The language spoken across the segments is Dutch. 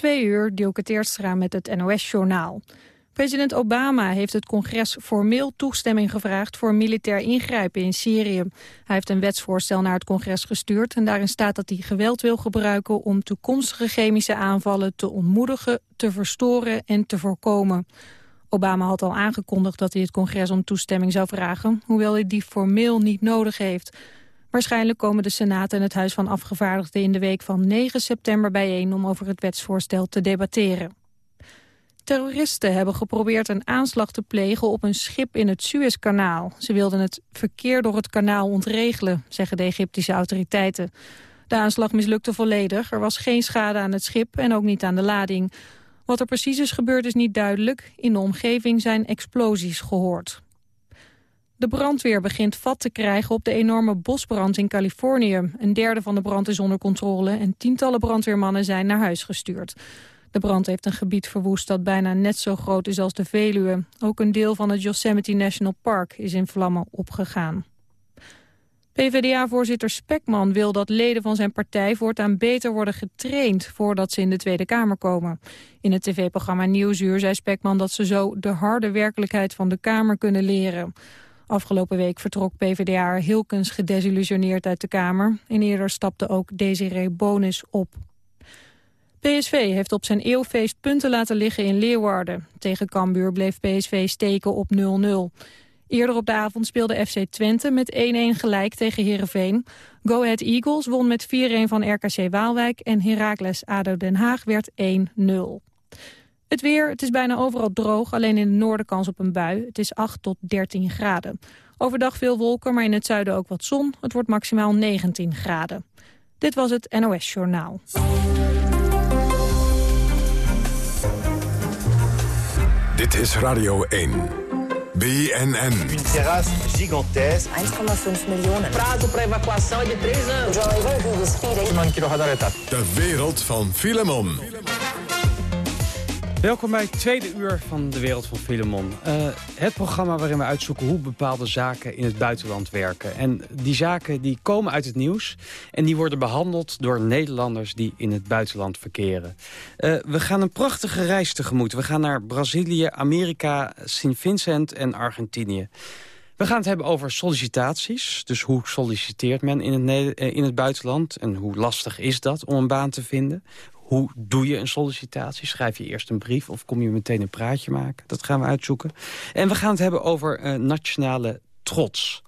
twee uur, Dielke met het NOS-journaal. President Obama heeft het congres formeel toestemming gevraagd voor militair ingrijpen in Syrië. Hij heeft een wetsvoorstel naar het congres gestuurd en daarin staat dat hij geweld wil gebruiken om toekomstige chemische aanvallen te ontmoedigen, te verstoren en te voorkomen. Obama had al aangekondigd dat hij het congres om toestemming zou vragen, hoewel hij die formeel niet nodig heeft. Waarschijnlijk komen de Senaat en het Huis van Afgevaardigden in de week van 9 september bijeen om over het wetsvoorstel te debatteren. Terroristen hebben geprobeerd een aanslag te plegen op een schip in het Suezkanaal. Ze wilden het verkeer door het kanaal ontregelen, zeggen de Egyptische autoriteiten. De aanslag mislukte volledig. Er was geen schade aan het schip en ook niet aan de lading. Wat er precies is gebeurd is niet duidelijk. In de omgeving zijn explosies gehoord. De brandweer begint vat te krijgen op de enorme bosbrand in Californië. Een derde van de brand is onder controle en tientallen brandweermannen zijn naar huis gestuurd. De brand heeft een gebied verwoest dat bijna net zo groot is als de Veluwe. Ook een deel van het Yosemite National Park is in vlammen opgegaan. PvdA-voorzitter Spekman wil dat leden van zijn partij voortaan beter worden getraind voordat ze in de Tweede Kamer komen. In het tv-programma Nieuwsuur zei Spekman dat ze zo de harde werkelijkheid van de Kamer kunnen leren. Afgelopen week vertrok PvdA Hilkens gedesillusioneerd uit de Kamer. En eerder stapte ook Desiree Bonus op. PSV heeft op zijn eeuwfeest punten laten liggen in Leeuwarden. Tegen Cambuur bleef PSV steken op 0-0. Eerder op de avond speelde FC Twente met 1-1 gelijk tegen Heerenveen. Go Ahead Eagles won met 4-1 van RKC Waalwijk... en Heracles ADO Den Haag werd 1-0. Het weer, het is bijna overal droog, alleen in het noorden kans op een bui. Het is 8 tot 13 graden. Overdag veel wolken, maar in het zuiden ook wat zon. Het wordt maximaal 19 graden. Dit was het NOS Journaal. Dit is Radio 1. BNN. Een terrasse gigantesque. 1,5 miljoen. Prazo para evacuação é de 3 anos. De wereld van Filemon. Welkom bij het tweede uur van de Wereld van Filemon. Uh, het programma waarin we uitzoeken hoe bepaalde zaken in het buitenland werken. En die zaken die komen uit het nieuws en die worden behandeld door Nederlanders die in het buitenland verkeren. Uh, we gaan een prachtige reis tegemoet. We gaan naar Brazilië, Amerika, Sint Vincent en Argentinië. We gaan het hebben over sollicitaties. Dus hoe solliciteert men in het, eh, in het buitenland? En hoe lastig is dat om een baan te vinden? Hoe doe je een sollicitatie? Schrijf je eerst een brief of kom je meteen een praatje maken? Dat gaan we uitzoeken. En we gaan het hebben over uh, nationale trots.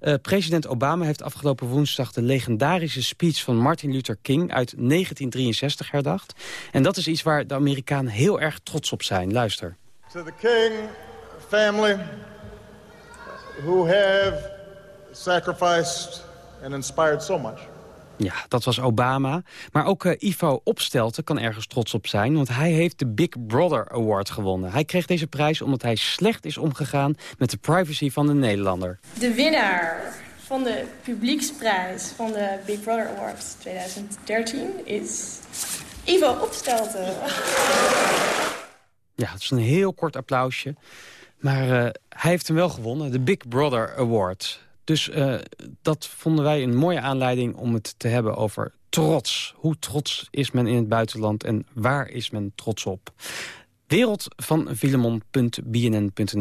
Uh, president Obama heeft afgelopen woensdag de legendarische speech van Martin Luther King uit 1963 herdacht. En dat is iets waar de Amerikanen heel erg trots op zijn. Luister. To the King family who have sacrificed and inspired so much. Ja, dat was Obama. Maar ook uh, Ivo Opstelten kan ergens trots op zijn... want hij heeft de Big Brother Award gewonnen. Hij kreeg deze prijs omdat hij slecht is omgegaan... met de privacy van de Nederlander. De winnaar van de publieksprijs van de Big Brother Awards 2013 is Ivo Opstelten. Ja, het is een heel kort applausje. Maar uh, hij heeft hem wel gewonnen, de Big Brother Award. Dus uh, dat vonden wij een mooie aanleiding om het te hebben over trots. Hoe trots is men in het buitenland en waar is men trots op? Wereld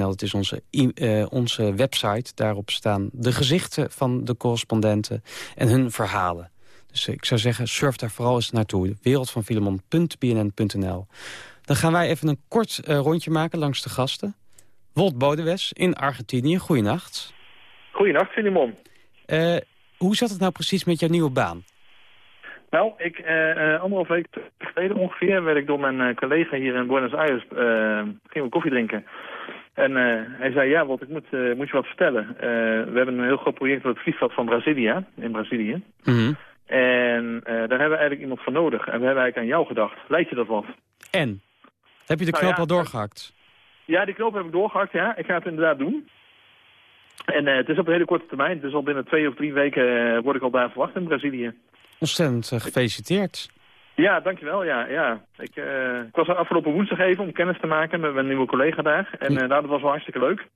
dat is onze, uh, onze website. Daarop staan de gezichten van de correspondenten en hun verhalen. Dus ik zou zeggen, surf daar vooral eens naartoe. Wereld van Filemon.bnn.nl. Dan gaan wij even een kort rondje maken langs de gasten. Wolt Bodewes in Argentinië, goeienacht. Goedenacht, Filimon. Uh, hoe zat het nou precies met jouw nieuwe baan? Nou, ik, uh, anderhalf week geleden ongeveer werd ik door mijn collega hier in Buenos Aires, gingen we koffie drinken. En hij zei, ja, wat ik moet, moet je wat vertellen. we hebben een heel groot project op het vliegveld van Brasilia, in Brazilië. Mm En daar hebben we eigenlijk iemand voor nodig. En we hebben eigenlijk aan jou gedacht. Lijkt je dat wat? En? Heb je de nou knoop al doorgehakt? Ja, die knoop heb ik doorgehakt, ja. Ik ga het inderdaad doen. En uh, het is op een hele korte termijn. Dus al binnen twee of drie weken uh, word ik al daar verwacht in Brazilië. Ontzettend uh, gefeliciteerd. Ja, dankjewel. Ja, ja. Ik, ik was er afgelopen woensdag even om kennis te maken met mijn nieuwe collega daar. En nou, dat was wel hartstikke leuk.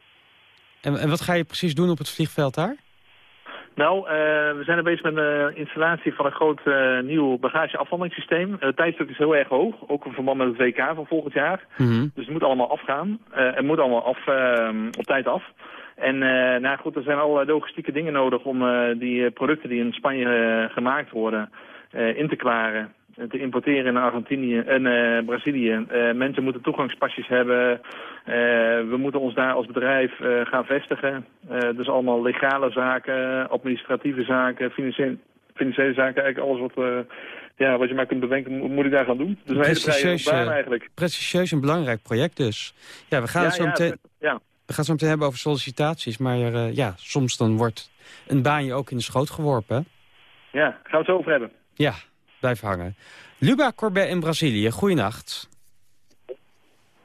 En, en wat ga je precies doen op het vliegveld daar? Nou, uh, we zijn er bezig met de installatie van een groot uh, nieuw bagageafhandelingssysteem. Het tijdstuk is heel erg hoog, ook in verband met het WK van volgend jaar. Mhm. Dus het moet allemaal afgaan. Uh, het moet allemaal af, op tijd af. En nou goed, er zijn allerlei logistieke dingen nodig om die producten die in Spanje gemaakt worden in te klaren te importeren in Argentinië en Brazilië. Mensen moeten toegangspasjes hebben. We moeten ons daar als bedrijf gaan vestigen. dus allemaal legale zaken, administratieve zaken, financiële, financiële zaken. Eigenlijk alles wat, ja, wat je maar kunt bedenken, moet ik daar gaan doen. Dus een hele eigenlijk. Prestigieus een belangrijk project dus. Ja, we gaan, ja, het, zo ja, meteen, ja. We gaan het zo meteen hebben over sollicitaties. Maar ja, soms dan wordt een baan je ook in de schoot geworpen. Ja, gaan we het zo over hebben. Ja, blijf hangen. Luba Corbet in Brazilië, goeienacht.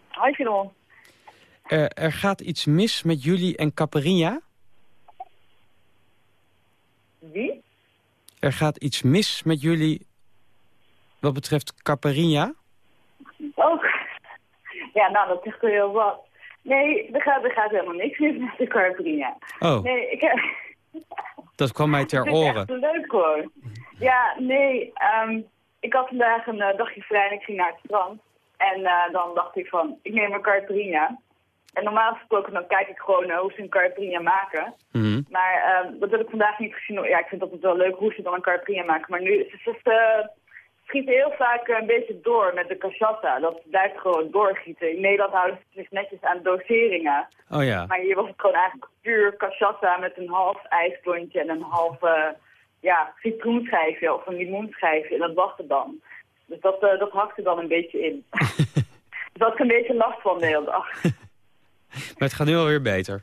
Hoi Filemon. Er, er gaat iets mis met jullie en Caparinha? Wie? Er gaat iets mis met jullie wat betreft Caparinha? Oh, ja, nou dat zegt heel wat. Nee, er gaat, er gaat helemaal niks mis met de Caparinha. Oh. Nee, ik heb... Dat kwam mij ter Het oren. is echt leuk hoor. Ja, nee, um, ik had vandaag een uh, dagje vrij en ik ging naar het strand. En uh, dan dacht ik van, ik neem een caipirinha. En normaal gesproken dan kijk ik gewoon uh, hoe ze een caipirinha maken. Mm -hmm. Maar dat heb ik vandaag niet gezien. Ja, ik vind dat het wel leuk hoe ze dan een caipirinha maken. Maar nu, ze, ze schieten heel vaak een beetje door met de cachaça. Dat blijft gewoon doorgieten. In Nederland houden ze zich netjes aan doseringen. Oh ja. Maar hier was het gewoon eigenlijk puur cachaça met een half ijsklontje en een half ja, citroenschijfje of een limoenschijfje. En dat was het dan. Dus dat, uh, dat hakte dan een beetje in. dus had ik een beetje last van de hele dag. maar het gaat nu alweer beter.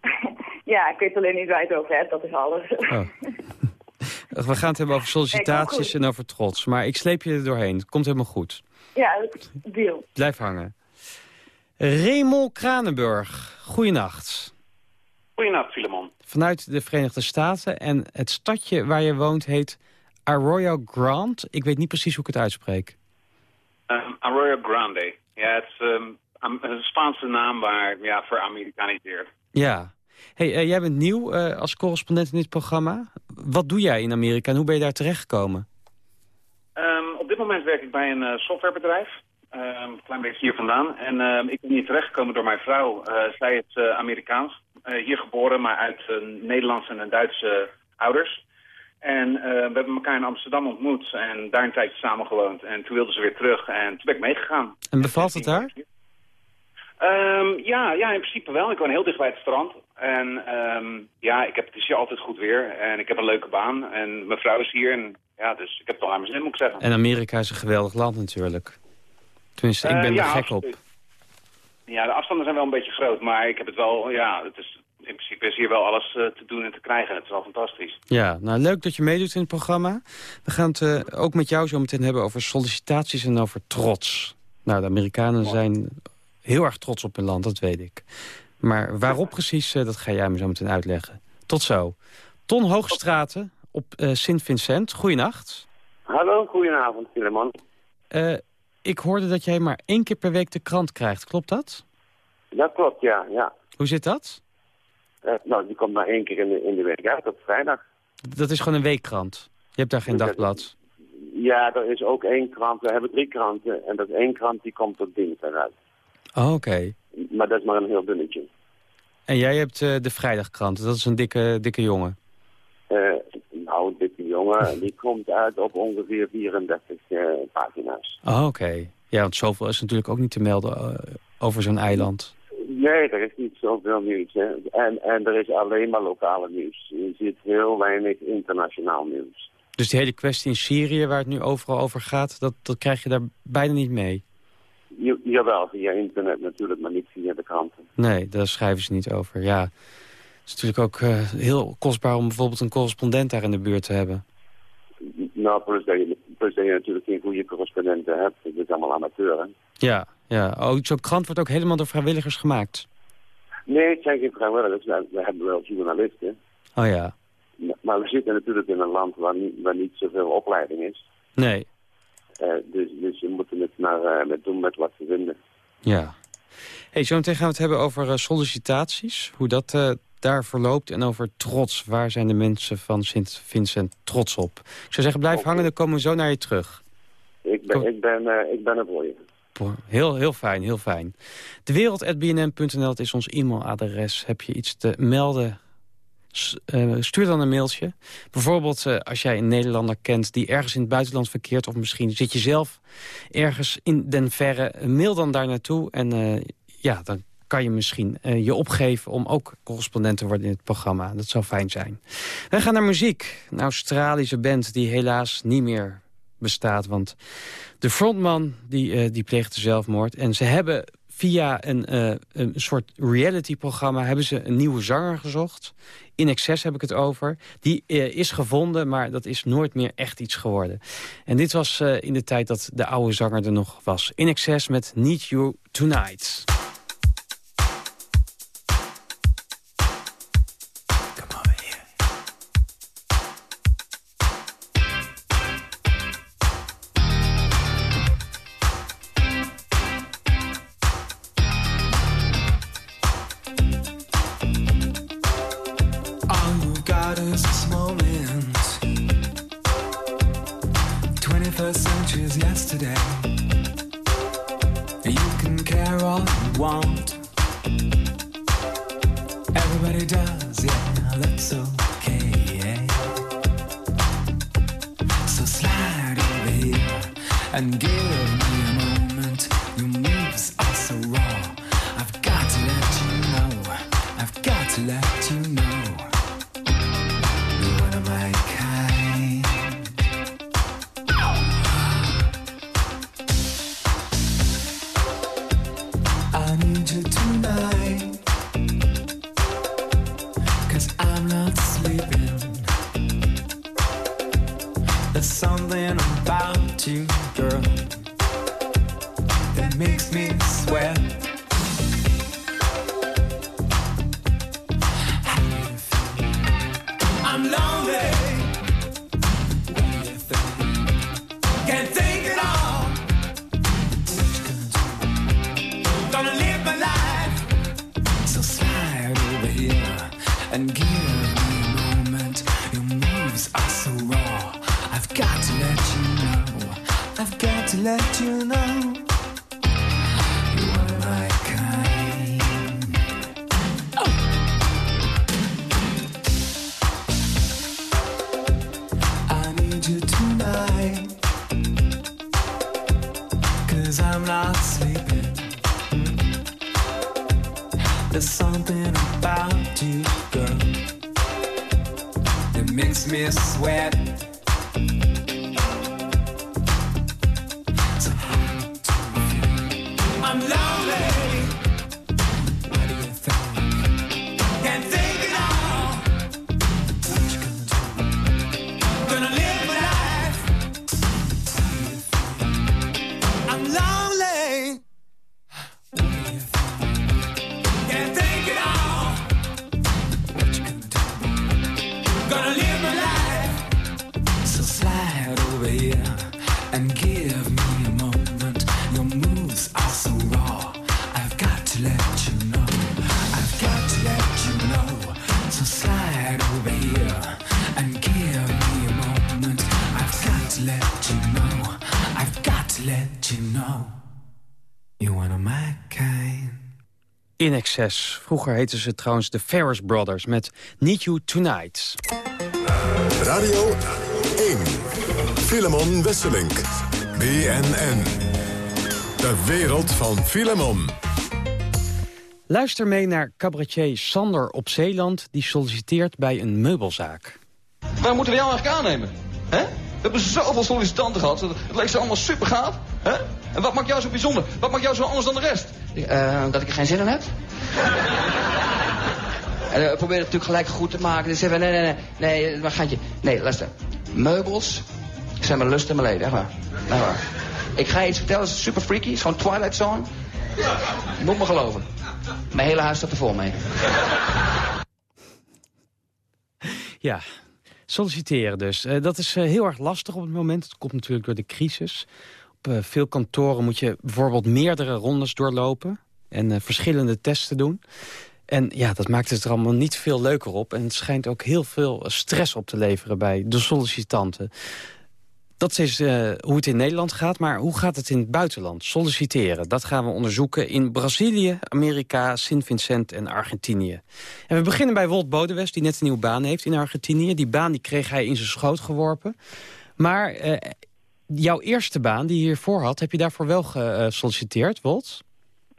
ja, ik weet alleen niet waar je het over hebt. Dat is alles. oh. We gaan het hebben over sollicitaties en over trots. Maar ik sleep je er doorheen. Het komt helemaal goed. Ja, deal. Blijf hangen. Raymond Kranenburg, goeienacht. Goeienacht, Filemon. Vanuit de Verenigde Staten. En het stadje waar je woont heet Arroyo Grande. Ik weet niet precies hoe ik het uitspreek. Um, Arroyo Grande. Ja, het is um, een Spaanse naam waar ja, veramerikaniseerd. Ja. Hey, uh, jij bent nieuw uh, als correspondent in dit programma. Wat doe jij in Amerika en hoe ben je daar terechtgekomen? Um, op dit moment werk ik bij een uh, softwarebedrijf. een klein beetje hier vandaan. En ik ben hier terechtgekomen door mijn vrouw. zij is Amerikaans. hier geboren, maar uit Nederlandse en Duitse ouders. En we hebben elkaar in Amsterdam ontmoet en daar een tijdje samen gewoond. En toen wilde ze weer terug en toen ben ik meegegaan. En bevalt het daar? Um, ja, ja, in principe wel. Ik woon heel dicht bij het strand. En um, ja, ik heb, het is hier altijd goed weer. En ik heb een leuke baan. En mijn vrouw is hier. En ja, dus ik heb het al aan mijn zin, moet ik zeggen. En Amerika is een geweldig land natuurlijk. Tenminste, ik ben uh, er gek absoluut. op. Ja, de afstanden zijn wel een beetje groot. Maar ik heb het wel, ja, het is, in principe is hier wel alles uh, te doen en te krijgen. Het is wel fantastisch. Ja, nou leuk dat je meedoet in het programma. We gaan het uh, ook met jou zo meteen hebben over sollicitaties en over trots. Nou, de Amerikanen zijn heel erg trots op hun land, dat weet ik. Maar waarop precies, uh, dat ga jij me zo meteen uitleggen. Tot zo. Ton Hoogstraten op uh, Sint-Vincent. Goeienacht. Hallo, goedenavond, Filemon. Uh, ik hoorde dat jij maar één keer per week de krant krijgt. Klopt dat? Dat klopt, ja. ja. Hoe zit dat? Uh, nou, die komt maar één keer in de, in de week uit, op vrijdag. Dat is gewoon een weekkrant? Je hebt daar geen dagblad? Ja, er is ook één krant. We hebben drie kranten. En dat één krant die komt op dinsdag uit. Oh, oké. Okay. Maar dat is maar een heel dunnetje. En jij hebt uh, de vrijdagkrant. Dat is een dikke, dikke jongen. Uh, nou, dikke jongen. die komt uit op ongeveer 34 uh, pagina's. Oh, oké. Okay. Ja, want zoveel is natuurlijk ook niet te melden over zo'n eiland. Nee, er is niet zoveel nieuws. Hè. En, en er is alleen maar lokale nieuws. Je ziet heel weinig internationaal nieuws. Dus die hele kwestie in Syrië, waar het nu overal over gaat... dat, dat krijg je daar bijna niet mee? Ja, jawel, via internet natuurlijk, maar niet via de kranten. Nee, daar schrijven ze niet over. Ja, het is natuurlijk ook uh, heel kostbaar om bijvoorbeeld een correspondent daar in de buurt te hebben. Nou, plus dat je, plus dat je natuurlijk geen goede correspondenten hebt. Het is allemaal amateur? Ja, ja. Oh, zo'n krant wordt ook helemaal door vrijwilligers gemaakt? Nee, het zijn geen vrijwilligers. We, we hebben wel journalisten. Oh ja. Maar we zitten natuurlijk in een land waar niet, waar niet zoveel opleiding is. Nee. Uh, dus, dus we moeten het maar uh, met doen met wat we vinden. Ja. Hey, zo meteen gaan we het hebben over uh, sollicitaties. Hoe dat daar verloopt en over trots. Waar zijn de mensen van Sint Vincent trots op? Ik zou zeggen, blijf hangen, dan komen we zo naar je terug. Ik ben, ik ben, uh, ik ben er voor je. Heel, heel fijn, heel fijn. Dewereld.bnm.nl is ons e-mailadres. Heb je iets te melden? Uh, stuur dan een mailtje. Bijvoorbeeld uh, als jij een Nederlander kent die ergens in het buitenland verkeert... of misschien zit je zelf ergens in den verre, mail dan daar naartoe. En ja, dan kan je misschien je opgeven om ook correspondent te worden in het programma. Dat zou fijn zijn. Wij gaan naar muziek. Een Australische band die helaas niet meer bestaat. Want de frontman die, uh, die pleegde zelfmoord. En ze hebben via een, uh, een soort reality-programma... hebben ze een nieuwe zanger gezocht. In Excess heb ik het over. Die uh, is gevonden, maar dat is nooit meer echt iets geworden. En dit was in de tijd dat de oude zanger er nog was. In Excess met Need You Tonight. yesterday. You can care all you want. Everybody does, yeah, that's okay. Yeah. So slide over here and give In Excess. Vroeger heten ze trouwens de Ferris Brothers met Need You Tonight. Radio 1. Filemon Wesselink. BNN. De wereld van Filemon. Luister mee naar cabaretier Sander op Zeeland... die solliciteert bij een meubelzaak. Waar moeten we jou eigenlijk aannemen? He? We hebben zoveel sollicitanten gehad. Het leek ze allemaal super gaaf. Hè? En wat maakt jou zo bijzonder? Wat maakt jou zo anders dan de rest? Uh, dat ik er geen zin in heb. en uh, probeer het natuurlijk gelijk goed te maken. Dus zeggen nee, nee, nee, nee, maar je? Nee, luister. Meubels zijn mijn lust en mijn leden, echt waar. Echt waar. Ik ga je iets vertellen, het is super freaky, het is gewoon Twilight Zone. Moet me geloven. Mijn hele huis staat er vol mee. Ja, solliciteren dus. Uh, dat is uh, heel erg lastig op het moment. Het komt natuurlijk door de crisis. Op uh, veel kantoren moet je bijvoorbeeld meerdere rondes doorlopen... en verschillende testen doen. En ja, dat maakt het er allemaal niet veel leuker op. En het schijnt ook heel veel stress op te leveren bij de sollicitanten. Dat is uh, hoe het in Nederland gaat, maar hoe gaat het in het buitenland? Solliciteren, dat gaan we onderzoeken in Brazilië, Amerika, Sint Vincent en Argentinië. En we beginnen bij Wolt Bodewest, die net een nieuwe baan heeft in Argentinië. Die baan die kreeg hij in zijn schoot geworpen. Maar uh, jouw eerste baan die je hiervoor had, heb je daarvoor wel gesolliciteerd, Wolt?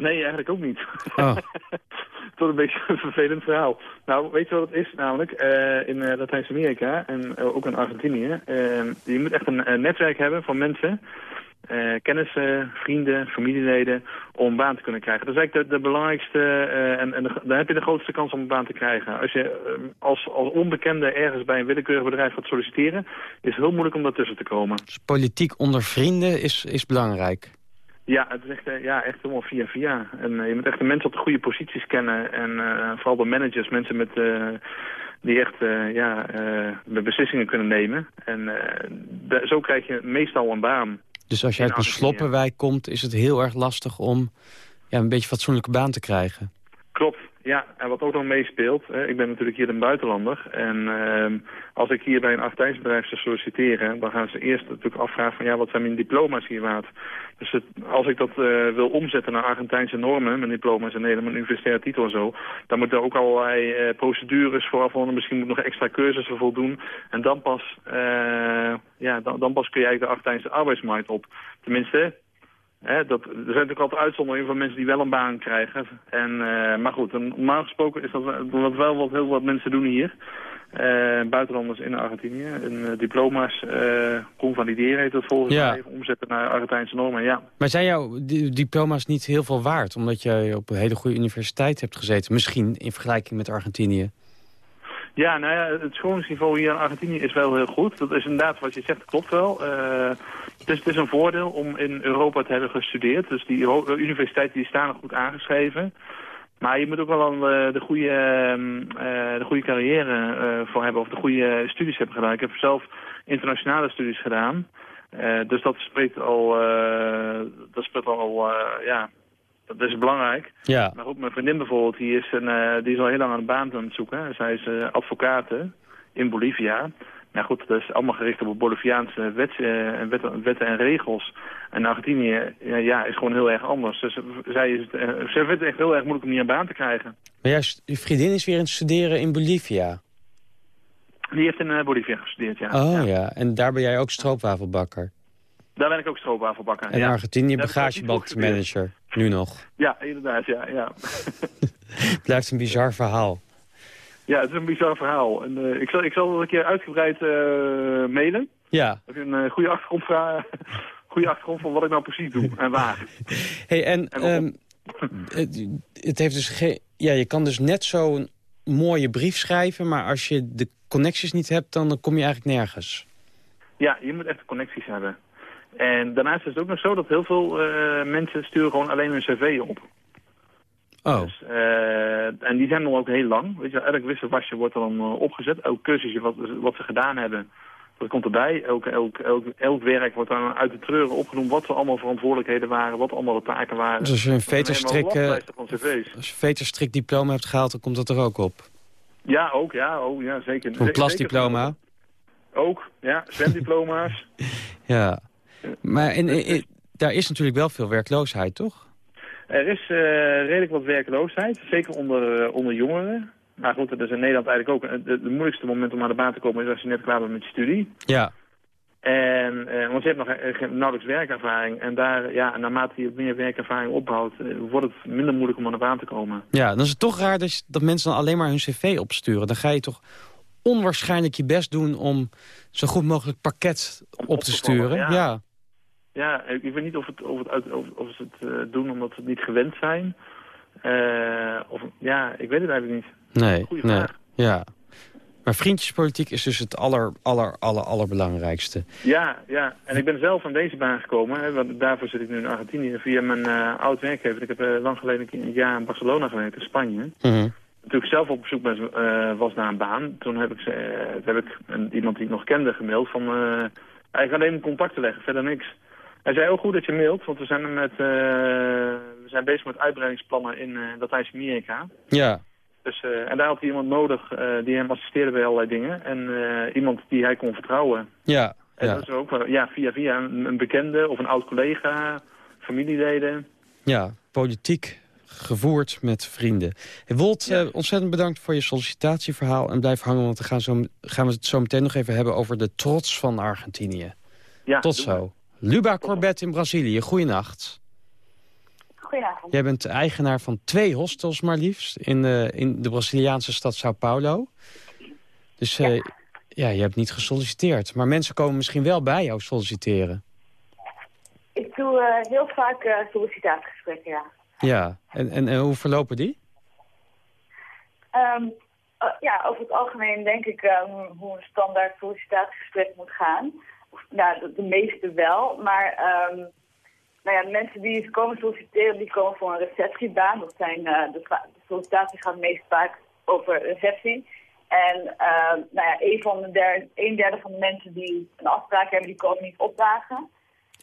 Nee, eigenlijk ook niet. Oh. Tot een beetje een vervelend verhaal. Nou, weet je wat het is namelijk? Uh, in uh, Latijns-Amerika en uh, ook in Argentinië. je moet echt een netwerk hebben van mensen, kennissen, vrienden, familieleden, om een baan te kunnen krijgen. Dat is eigenlijk de, de belangrijkste en, en de, daar heb je de grootste kans om een baan te krijgen. Als je als, als onbekende ergens bij een willekeurig bedrijf gaat solliciteren, is het heel moeilijk om daartussen te komen. Dus politiek onder vrienden is, is belangrijk? Ja, het is echt, eh, ja, echt helemaal via via. En uh, je moet echt de mensen op de goede posities kennen. En uh, vooral de managers, mensen met, uh, die echt ja, beslissingen kunnen nemen. En de, zo krijg je meestal een baan. Dus als je uit een sloppenwijk komt, is het heel erg lastig om ja, een beetje fatsoenlijke baan te krijgen? Klopt, ja, en wat ook nog meespeelt, ik ben natuurlijk hier een buitenlander. En uh, als ik hier bij een Argentijnsbedrijf zou solliciteren, dan gaan ze eerst natuurlijk afvragen van ja, wat zijn mijn diploma's hier waard? Dus het, als ik dat uh, wil omzetten naar Argentijnse normen, mijn diploma's en Nederland, mijn universitaire titel en zo, dan moeten er ook allerlei uh, procedures vooraf worden. Misschien moet ik nog extra cursussen voldoen. En dan pas, uh, ja, dan, dan pas kun je eigenlijk de Argentijnse arbeidsmarkt op. Tenminste, Hè, dat, er zijn natuurlijk altijd uitzonderingen van mensen die wel een baan krijgen. En, uh, maar goed, normaal gesproken is dat, dat wel wat heel wat mensen doen hier. Uh, buitenlanders in Argentinië. En, uh, diploma's convalideren heet dat volgens ja. mij. Omzetten naar Argentijnse normen, ja. Maar zijn jouw diploma's niet heel veel waard? Omdat je op een hele goede universiteit hebt gezeten. Misschien in vergelijking met Argentinië. Ja, nou ja, het scholingsniveau hier in Argentinië is wel heel goed. Dat is inderdaad wat je zegt, klopt wel. Uh, het, is, het is een voordeel om in Europa te hebben gestudeerd. Dus die universiteiten die staan er goed aangeschreven. Maar je moet ook wel uh, de, goede, uh, de goede carrière voor hebben of de goede studies hebben gedaan. Ik heb zelf internationale studies gedaan. dus dat spreekt al, dat spreekt al ja, dat is belangrijk. Ja. Maar ook mijn vriendin bijvoorbeeld, die is, een, uh, die is al heel lang aan een baan aan het zoeken. Zij is uh, advocate in Bolivia. Nou goed, dat is allemaal gericht op Boliviaanse wet, uh, wet, wetten en regels. En Argentinië ja, is gewoon heel erg anders. Dus zij, is, zij vindt het echt heel erg moeilijk om hier een baan te krijgen. Maar juist, je vriendin is weer aan het studeren in Bolivia? Die heeft in Bolivia gestudeerd, ja. Oh ja. ja. en daar ben jij ook stroopwafelbakker? Daar ben ik ook stroopwafelbakker. En ja. Argentinië bagagebandmanager, nu nog. Ja, inderdaad, ja. ja. Blijft een bizar verhaal. Ja, het is een bizar verhaal. En, uh, ik, zal, ik zal een keer uitgebreid uh, mailen. Ja. Dat een uh, goede achtergrond, goede achtergrond van wat ik nou precies doe en waar. hey, en, en um, het, het, heeft dus geen... Ja, je kan dus net zo'n mooie brief schrijven, maar als je de connecties niet hebt, dan kom je eigenlijk nergens. Ja, je moet echt connecties hebben. En daarnaast is het ook nog zo dat heel veel uh, mensen sturen gewoon alleen hun cv op. Oh. Dus, uh, en die zijn dan ook heel lang. Weet je, elk wisselwasje wordt er dan uh, opgezet. Elk cursusje wat, wat ze gedaan hebben, dat komt erbij. Elk, elk, elk, elk werk wordt dan uit de treuren opgenoemd. Wat er allemaal verantwoordelijkheden waren, wat allemaal de taken waren. Dus als je een veterstrik, als je diploma hebt gehaald, dan komt dat er ook op? Ja, ook. Ja, oh, ja zeker. Een klasdiploma? Ook, ja. Zwemdiploma's. ja. Maar in, in, daar is natuurlijk wel veel werkloosheid, toch? Er is uh, redelijk wat werkloosheid, zeker onder, uh, onder jongeren. Maar goed, dat is in Nederland eigenlijk ook... Het moeilijkste moment om aan de baan te komen is als je net klaar bent met je studie. Ja. En, uh, want je hebt nog nauwelijks werkervaring. En daar, ja, naarmate je meer werkervaring opbouwt, wordt het minder moeilijk om aan de baan te komen. Ja, dan is het toch raar dat, je, dat mensen dan alleen maar hun cv opsturen. Dan ga je toch onwaarschijnlijk je best doen om zo goed mogelijk pakket op, op te, sturen. ja. ja. Ja, ik weet niet of, het, of, het of, of ze het uh, doen omdat ze het niet gewend zijn. Uh, of, ja, ik weet het eigenlijk niet. Nee, Goeie nee. vraag. Ja. Maar vriendjespolitiek is dus het aller, aller, aller, allerbelangrijkste. Ja, ja. En ik ben zelf aan deze baan gekomen. Hè, want daarvoor zit ik nu in Argentinië via mijn uh, oud werkgever. Ik heb uh, lang geleden een jaar in Barcelona gewerkt, in Spanje. -hmm. Toen ik zelf op bezoek ben, was naar een baan. Toen heb ik, heb ik een, iemand die ik nog kende gemaild van... eigenlijk alleen om contact te leggen, verder niks. Hij zei ook goed dat je mailt, want we zijn, met, uh, we zijn bezig met uitbreidingsplannen in uh, Latijns-Amerika. Ja. Dus, en daar had hij iemand nodig die hem assisteerde bij allerlei dingen. En iemand die hij kon vertrouwen. Ja, en ja. dat is ook ja, via via een, een bekende of een oud collega, familieleden. Ja, politiek gevoerd met vrienden. Hey, Wolt, eh, ontzettend bedankt voor je sollicitatieverhaal. En blijf hangen, want we gaan, zo, gaan we het zo meteen nog even hebben... over de trots van Argentinië. Ja, Tot zo. Luba Corbett in Brazilië, goeienacht. Goedenavond. Jij bent eigenaar van twee hostels maar liefst... in, de in de Braziliaanse stad Sao Paulo. Dus ja. ja, je hebt niet gesolliciteerd. Maar mensen komen misschien wel bij jou solliciteren. Ik doe uh, heel vaak uh, sollicitatiegesprekken, ja. Ja, en, en, en hoe verlopen die? Um, uh, ja, over het algemeen denk ik um, hoe een standaard sollicitatiegesprek moet gaan. Nou, de, de meeste wel, maar um, nou ja, de mensen die komen solliciteren, die komen voor een receptiebaan. Dat zijn, de, de sollicitatie gaat meest vaak over receptie. En nou ja, een, van de derde, een derde van de mensen die een afspraak hebben, die komen niet opdagen.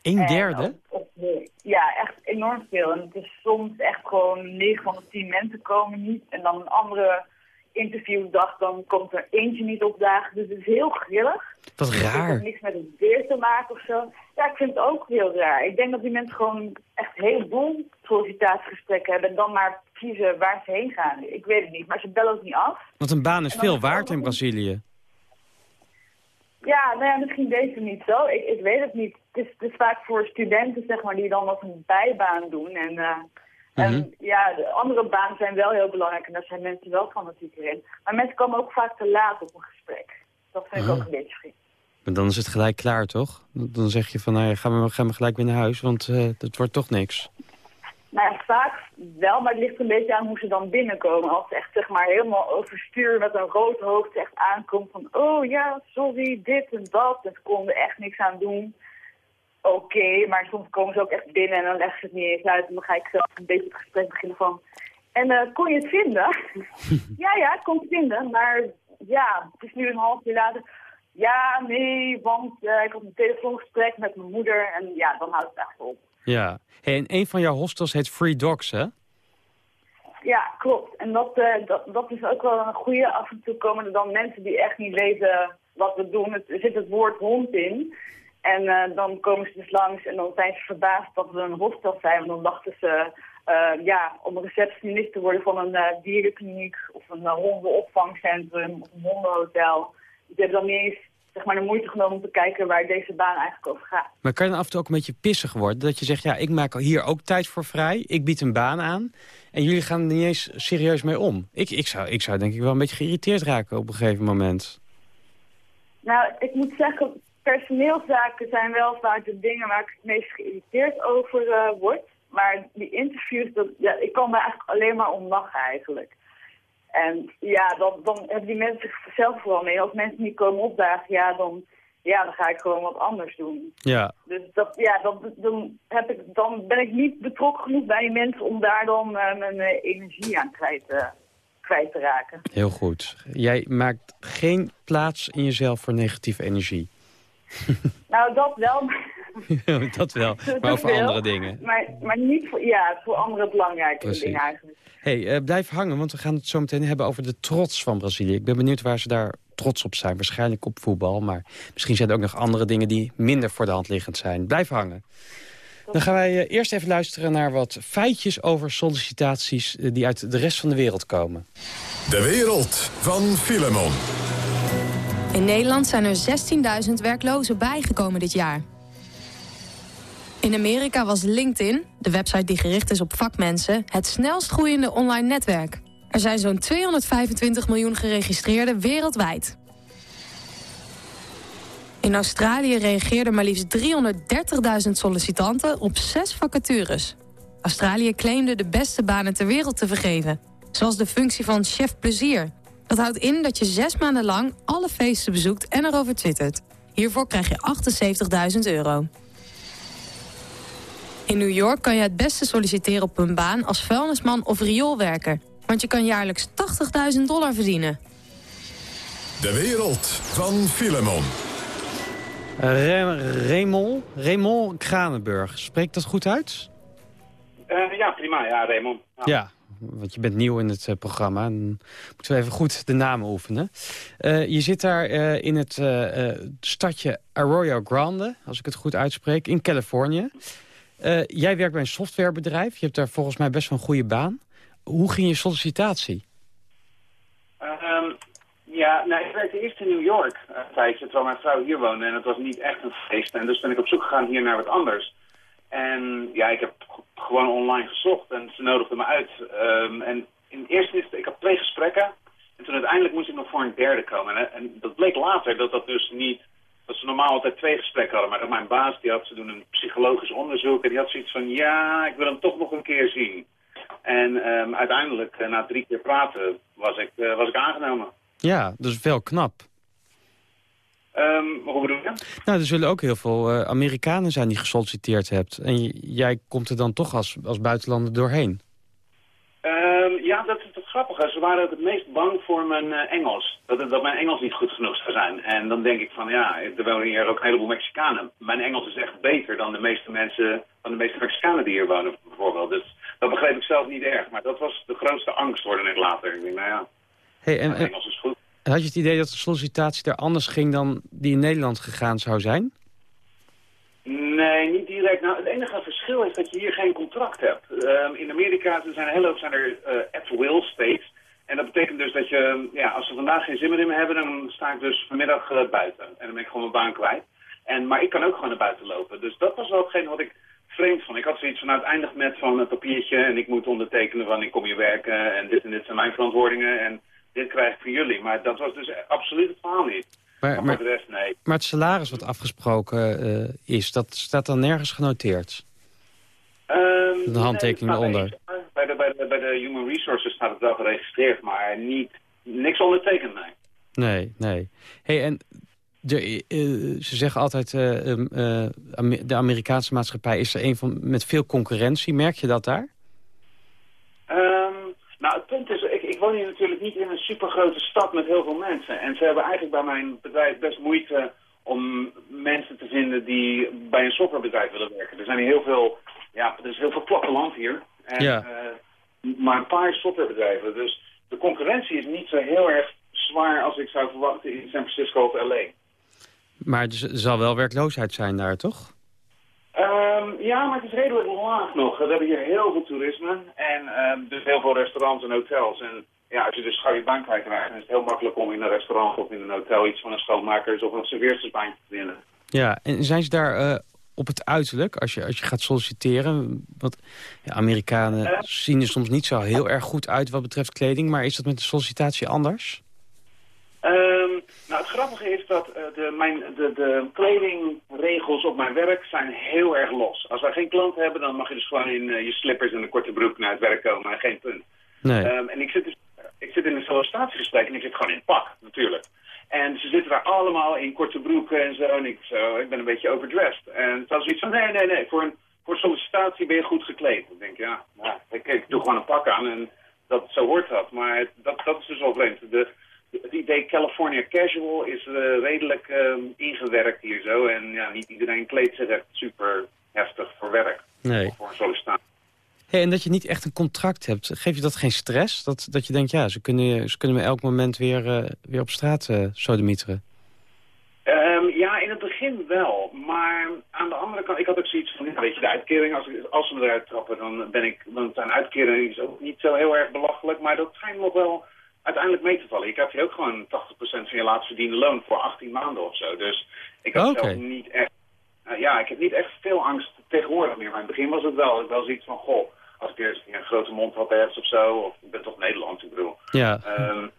Een derde? Op, op, ja, echt enorm veel. En het is soms echt gewoon 9 van de 10 mensen komen niet. En dan een andere interviewdag, dan komt er eentje niet opdagen. Dus het is heel grillig. Wat raar. Het heeft niks met het weer te maken of zo. Ja, ik vind het ook heel raar. Ik denk dat die mensen gewoon echt een heleboel sollicitatiegesprekken hebben... en dan maar kiezen waar ze heen gaan. Ik weet het niet, maar ze bellen ook niet af. Want een baan is veel waard in Brazilië. Ja, nou ja, misschien deze niet zo. Ik, ik weet het niet. Het is, het is vaak voor studenten, zeg maar, die dan nog een bijbaan doen. En, uh, mm -hmm. en ja, de andere banen zijn wel heel belangrijk en daar zijn mensen wel fanatiek in. Maar mensen komen ook vaak te laat op een gesprek. Dat vind ik oh. ook een beetje gek. Maar dan is het gelijk klaar, toch? Dan zeg je van, nou ja, gaan we, gaan we gelijk weer naar huis, want uh, het wordt toch niks. Nou ja, vaak wel, maar het ligt een beetje aan hoe ze dan binnenkomen. Als ze echt zeg maar helemaal overstuur met een rood hoofd echt aankomt van... oh ja, sorry, dit en dat. En ze konden echt niks aan doen. Oké, okay, maar soms komen ze ook echt binnen en dan leggen ze het niet eens uit. En dan ga ik zelf een beetje het gesprek beginnen van... En uh, kon je het vinden? ja, ja, ik kon het vinden. Maar ja, het is nu een half uur later. Ja, nee, want uh, ik had een telefoongesprek met mijn moeder. En ja, dan houdt het echt op. Ja. Hey, en een van jouw hostels heet Free Dogs, hè? Ja, klopt. En dat, uh, dat, dat is ook wel een goede. Af en toe komen er dan mensen die echt niet weten wat we doen. Er zit het woord hond in. En uh, dan komen ze dus langs en dan zijn ze verbaasd dat we een hostel zijn. Want dan dachten ze, uh, ja, om een receptionist te worden van een dierenkliniek of een hondenopvangcentrum of een hondenhotel. Die hebben dan niet eens zeg maar, de moeite genomen om te kijken waar deze baan eigenlijk over gaat. Maar kan je dan af en toe ook een beetje pissig worden? Dat je zegt, ja, ik maak hier ook tijd voor vrij. Ik bied een baan aan. En jullie gaan er niet eens serieus mee om. Ik, ik, zou, ik zou denk ik wel een beetje geïrriteerd raken op een gegeven moment. Nou, ik moet zeggen, personeelszaken zijn wel vaak de dingen waar ik het meest geïrriteerd over uh, word. Maar die interviews, dat, ja, ik kan daar eigenlijk alleen maar om lachen eigenlijk. En ja, dan, dan hebben die mensen zelf vooral mee. Als mensen niet komen opdagen, ja, dan, ja, dan ga ik gewoon wat anders doen. Ja. Dus dat, ja, dat, dan, heb ik, dan ben ik niet betrokken genoeg bij die mensen om daar dan uh, mijn uh, energie aan kwijt, uh, kwijt te raken. Heel goed. Jij maakt geen plaats in jezelf voor negatieve energie. nou, dat wel. dat wel, maar dat over andere dingen. Maar, maar niet voor, ja, voor andere belangrijke Precies. dingen eigenlijk. hey, uh, blijf hangen, want we gaan het zo meteen hebben over de trots van Brazilië. Ik ben benieuwd waar ze daar trots op zijn. Waarschijnlijk op voetbal, maar misschien zijn er ook nog andere dingen die minder voor de hand liggend zijn. Blijf hangen. Dan gaan wij uh, eerst even luisteren naar wat feitjes over sollicitaties uh, die uit de rest van de wereld komen. De wereld van Filemon. In Nederland zijn er 16.000 werklozen bijgekomen dit jaar. In Amerika was LinkedIn, de website die gericht is op vakmensen, het snelst groeiende online netwerk. Er zijn zo'n 225 miljoen geregistreerden wereldwijd. In Australië reageerden maar liefst 330.000 sollicitanten op zes vacatures. Australië claimde de beste banen ter wereld te vergeven. Zoals de functie van chef plezier. Dat houdt in dat je zes maanden lang alle feesten bezoekt en erover twittert. Hiervoor krijg je 78.000 euro. In New York kan je het beste solliciteren op een baan als vuilnisman of rioolwerker. Want je kan jaarlijks 80.000 dollar verdienen. De wereld van Filemon. Uh, Raymond, Raymond Kranenburg, spreekt dat goed uit? Uh, ja, prima. Ja, Raymond. Ja. ja. Want je bent nieuw in het programma. En moeten we even goed de namen oefenen. je zit daar in het stadje Arroyo Grande, als ik het goed uitspreek, in Californië. jij werkt bij een softwarebedrijf. Je hebt daar volgens mij best wel een goede baan. Hoe ging je sollicitatie? Ehm, ja, nou, ik werkte eerst in New York een tijdje, terwijl mijn vrouw hier woonde. En het was niet echt een feest. En dus ben ik op zoek gegaan hier naar wat anders. En ja, ik heb gewoon online gezocht en ze nodigden me uit. Um, en in eerste instantie, ik had twee gesprekken. En toen uiteindelijk moest ik nog voor een derde komen. En, en, dat bleek later dat dat dus niet... Dat ze normaal altijd twee gesprekken hadden. Maar mijn baas, die had ze doen een psychologisch onderzoek. En die had zoiets van, ja, ik wil hem toch nog een keer zien. En um, uiteindelijk, uh, na drie keer praten, was ik, uh, was ik aangenomen. Ja, dus wel knap. Um, hoe bedoel je? Nou, er zullen ook heel veel uh, Amerikanen zijn die gesolliciteerd hebt. En jij komt er dan toch als, als buitenlander doorheen. Um, ja, dat is het grappige. Ze waren ook het meest bang voor mijn uh, Engels. Dat, dat mijn Engels niet goed genoeg zou zijn. En dan denk ik van, ja, er wonen hier ook een heleboel Mexicanen. Mijn Engels is echt beter dan de meeste mensen, dan de meeste Mexicanen die hier wonen, bijvoorbeeld. Dus dat begreep ik zelf niet erg. Maar dat was de grootste angst, hoorde ik later. Ik denk, nou ja, hey, en, Engels is goed. Had je het idee dat de sollicitatie er anders ging dan die in Nederland gegaan zou zijn? Nee, niet direct. Nou, het enige verschil is dat je hier geen contract hebt. Uh, in Amerika zijn er heel zijn er uh, at-will states. En dat betekent dus dat je, ja, als ze vandaag geen zin meer in hebben, dan sta ik dus vanmiddag uh, buiten. En dan ben ik gewoon mijn baan kwijt. En, maar ik kan ook gewoon naar buiten lopen. Dus dat was wel hetgeen wat ik vreemd vond. Ik had zoiets van, uiteindelijk met van een papiertje en ik moet ondertekenen van ik kom hier werken en dit en dit zijn mijn verantwoordingen. En dit krijg ik van jullie. Maar dat was dus absoluut het verhaal niet. Maar, de rest, nee. Maar het salaris wat afgesproken uh, is, dat staat dan nergens genoteerd? Um, de handtekening nee, eronder? Bij de, bij, de, bij de Human Resources staat het wel geregistreerd, maar niet, niks ondertekend, nee. Nee, nee. Hey, en de, uh, ze zeggen altijd, uh, de Amerikaanse maatschappij is er een van met veel concurrentie. Merk je dat daar? Um, nou, het punt is, ik, woon hier natuurlijk niet in een supergrote stad met heel veel mensen. En ze hebben eigenlijk bij mijn bedrijf best moeite om mensen te vinden die bij een softwarebedrijf willen werken. Er zijn hier heel veel, ja, er is heel veel platteland hier. En, ja. Uh, maar een paar softwarebedrijven. Dus de concurrentie is niet zo heel erg zwaar als ik zou verwachten in San Francisco of LA. Maar er zal wel werkloosheid zijn daar, toch? Um, ja, maar het is redelijk laag nog. We hebben hier heel veel toerisme en um, dus heel veel restaurants en hotels. En ja, als je dus gauw je baan kwijtraakt, dan is het heel makkelijk om in een restaurant of in een hotel iets van een schoonmakers of een serveerstersbaantje te vinden. Ja, en zijn ze daar uh, op het uiterlijk, als je, als je gaat solliciteren? Want ja, Amerikanen uh, zien er soms niet zo heel erg goed uit wat betreft kleding, maar is dat met de sollicitatie anders? Um, nou, het grappige is dat uh, de, mijn, de, de kledingregels op mijn werk zijn heel erg los. Als wij geen klant hebben, dan mag je dus gewoon in uh, je slippers en een korte broek naar het werk komen en geen punt. Nee. Um, en ik zit, dus, ik zit in een sollicitatiegesprek en ik zit gewoon in het pak, natuurlijk. En ze zitten daar allemaal in korte broeken en zo. En ik, zo, ik ben een beetje overdressed. En het was zoiets van, nee, nee, nee, voor een, voor sollicitatie ben je goed gekleed. Ik denk, ja, nou, ik, ik doe gewoon een pak aan en dat, zo hoort dat. Maar dat, dat is dus wel vreemd. De, het idee California casual is uh, redelijk uh, ingewerkt hier zo. En ja, niet iedereen kleedt zich echt super heftig voor werk. Nee. Of voor een sollicitatie. Hey, en dat je niet echt een contract hebt, geef je dat geen stress? Dat, dat je denkt, ja, ze kunnen, ze kunnen me elk moment weer, uh, weer op straat uh, sodemieteren. Um, ja, in het begin wel. Maar aan de andere kant, ik had ook zoiets van, ja, weet je, de uitkering, als, als ze me eruit trappen, dan ben ik, dan zijn uitkeringen ook niet zo heel erg belachelijk. Maar dat schijnt nog wel uiteindelijk mee te vallen. Je krijgt hier ook gewoon 80% van je laatst verdiende loon voor 18 maanden of zo. Dus ik heb okay. zelf niet echt... Uh, ja, ik heb niet echt veel angst tegenwoordig meer. Maar in het begin was het wel. Ik wel zoiets van, goh, als ik eerst een grote mond had ergens of zo. Of ik ben toch Nederlands, ik bedoel. Ja. Um,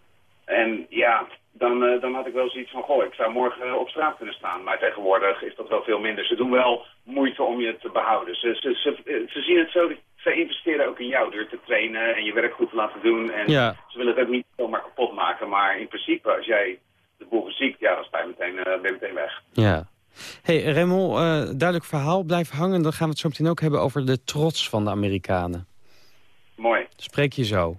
en ja, dan, uh, dan had ik wel zoiets van, goh, ik zou morgen op straat kunnen staan. Maar tegenwoordig is dat wel veel minder. Ze doen wel moeite om je te behouden. Ze, ze, ze, ze zien het zo zij investeren ook in jou door te trainen en je werk goed te laten doen. En ja. ze willen het ook niet zomaar kapot maken. Maar in principe, als jij de boel verziekt, ja, dan sta je meteen, uh, ben je meteen weg. Ja. hey, Raymond, uh, duidelijk verhaal. Blijf hangen. Dan gaan we het zo meteen ook hebben over de trots van de Amerikanen. Mooi. Spreek je zo.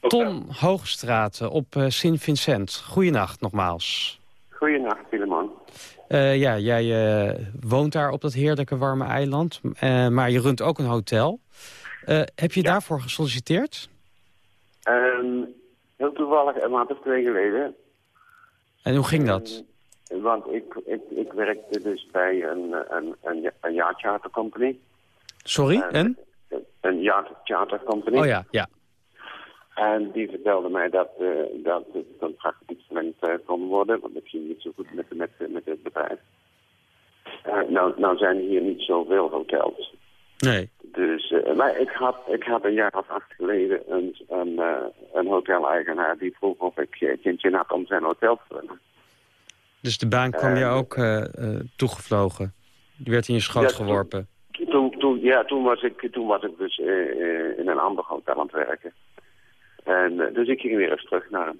Tot Ton Hoogstraat op uh, Sint-Vincent. Goeienacht nogmaals. Goeienacht, Filemon. Uh, ja, jij uh, woont daar op dat heerlijke warme eiland. Uh, maar je runt ook een hotel. Eh, heb je daarvoor gesolliciteerd? Ehm, heel toevallig een maand of twee geleden. En hoe ging dat? Ehm, want ik, ik, ik werkte dus bij een, een, een, een jaarcharter company. Sorry, en? Een jaarcharter company. Oh ja, ja. En die vertelde mij dat, uh, dat het contract iets verlengd uh, kon worden, want ik zie niet zo goed met, met, met het bedrijf. Uh, nou, nou zijn hier niet zoveel hotels. Nee. Dus, maar ik had, ik had een jaar of acht geleden een, een, een hoteleigenaar die vroeg of ik zin had om zijn hotel te runnen. Dus de baan kwam je ook toegevlogen? Die werd in je schoot ja, geworpen? Toen, toen, ja, toen was ik, toen was ik dus in een ander hotel aan het werken. En, dus ik ging weer eens terug naar hem.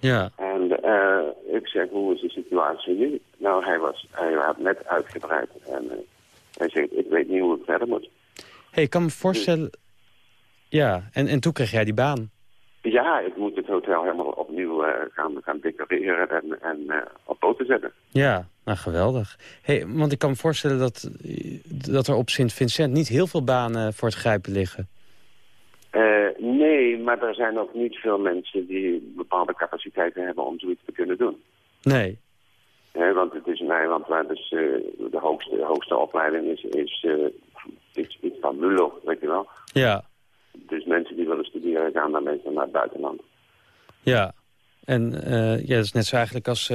Ja. En uh, ik zeg, hoe is de situatie nu? Nou, hij, was, hij had net uitgebreid. En uh, hij zegt, ik weet niet hoe het verder moet. hey, ik kan me voorstellen... Ja, en, en toen kreeg jij die baan. Ja, ik moet het hotel helemaal opnieuw uh, gaan, gaan decoreren en, en op poten zetten. Ja, nou geweldig. Hey, want ik kan me voorstellen dat, dat er op Sint-Vincent niet heel veel banen voor het grijpen liggen. Uh, nee, maar er zijn ook niet veel mensen die bepaalde capaciteiten hebben om zoiets te kunnen doen. Nee. Uh, want het is een eiland waar dus uh, de hoogste, hoogste opleiding is, is iets, iets van MULO, weet je wel. Ja. Dus mensen die willen studeren gaan dan meestal naar het buitenland. Ja, en ja, dat is net zo eigenlijk als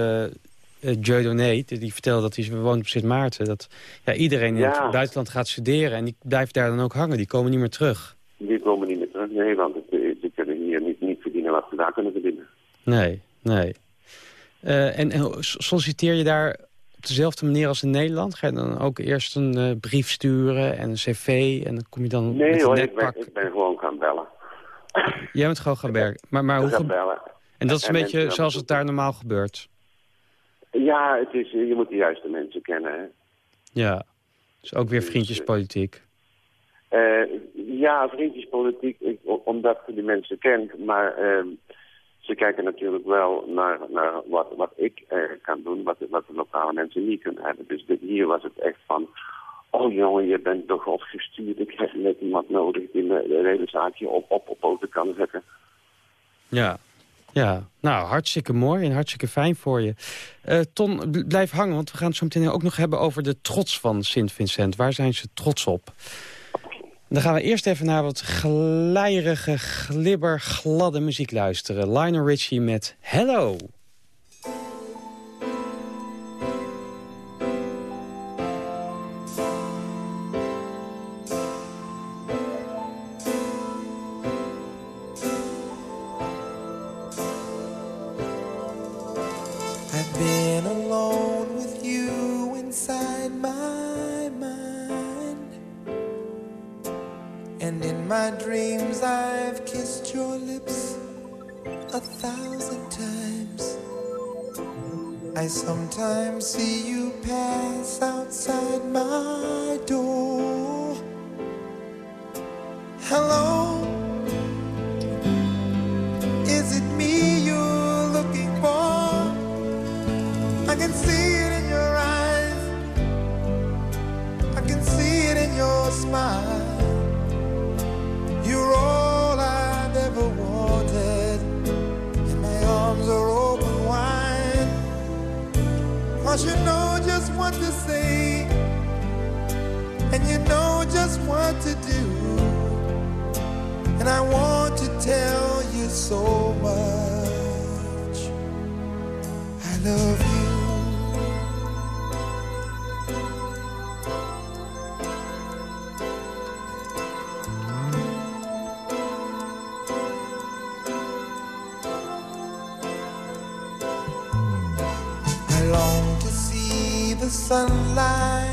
Joe die vertelde dat hij woont op Sint Maarten. Dat ja, iedereen in ja. het buitenland gaat studeren en die blijft daar dan ook hangen. Die komen niet meer terug. Die komen niet meer terug, nee, want het, ze kunnen hier niet, niet verdienen wat ze daar kunnen verdienen. Nee, nee. Uh, en, en solliciteer je daar op dezelfde manier als in Nederland? Ga je dan ook eerst een uh, brief sturen en een cv en dan kom je dan nee, met hoor, een ik ben, ik ben gewoon gaan bellen. Jij bent gewoon gaan werken. Maar, maar hoe gaan bellen. En dat is een beetje zoals het daar normaal gebeurt? Ja, het is, je moet de juiste mensen kennen. Hè? Ja, dus ook weer vriendjespolitiek. Uh, ja, vriendjespolitiek, omdat je die mensen kent, maar uh, ze kijken natuurlijk wel naar, naar wat, wat ik uh, kan doen, wat, de lokale mensen niet kunnen hebben. Dus dit, hier was het echt van, oh jongen, je bent door God gestuurd, ik heb net iemand nodig die de, de hele zaakje op, op, op poten kan zetten. Ja, ja, nou, hartstikke mooi en hartstikke fijn voor je. Uh, Ton, blijf hangen, want we gaan het zo meteen ook nog hebben over de trots van Sint-Vincent. Waar zijn ze trots op? Dan gaan we eerst even naar wat glijrige, glibber, gladde muziek luisteren. Lionel Richie met Hello. just what to do, and I want to tell you so much. I love you. I long to see the sunlight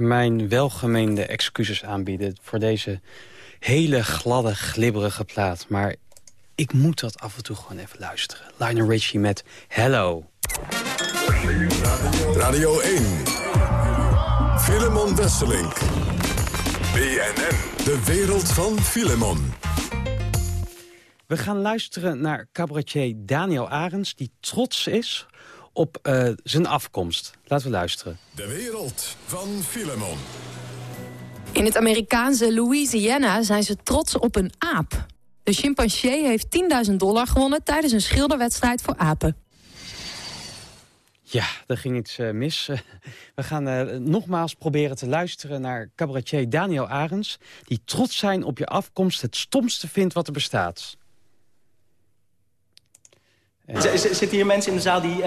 Mijn welgemeende excuses aanbieden voor deze hele gladde, glibberige plaat. Maar ik moet dat af en toe gewoon even luisteren. Lionel Richie met Hello. Radio 1. Filemon Wesselink. BNN. De wereld van Filemon. We gaan luisteren naar cabaretier Daniel Arends... die trots is op eh, zijn afkomst. Laten we luisteren. De wereld van Filemon. In het Amerikaanse Louisiana zijn ze trots op een aap. De chimpansee heeft 10.000 dollar gewonnen tijdens een schilderwedstrijd voor apen. Ja, er ging iets eh, mis. We gaan eh, nogmaals proberen te luisteren naar cabaretier Daniel Arends... die trots zijn op je afkomst het stomste vindt wat er bestaat. Zitten hier mensen in de zaal die,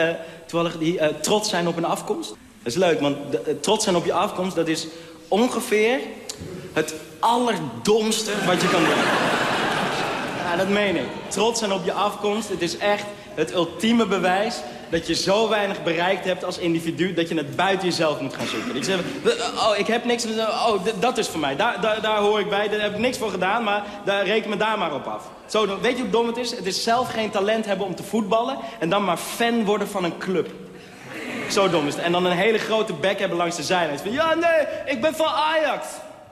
toevallig, die eh, trots zijn op hun afkomst? Dat is leuk, want trots zijn op je afkomst... dat is ongeveer het allerdomste wat je kan doen. Ja, dat meen ik. Trots zijn op je afkomst, het is echt het ultieme bewijs... dat je zo weinig bereikt hebt als individu... dat je het buiten jezelf moet gaan zoeken. Ik zeg, oh, ik heb niks... Oh, dat is voor mij. Daar, daar, daar hoor ik bij. Daar heb ik niks voor gedaan, maar daar, reken me daar maar op af. Zo, weet je hoe dom het is? Het is zelf geen talent hebben om te voetballen... en dan maar fan worden van een club. Zo dom is het. En dan een hele grote bek hebben langs de zijlijn. Van, ja, nee, ik ben van Ajax.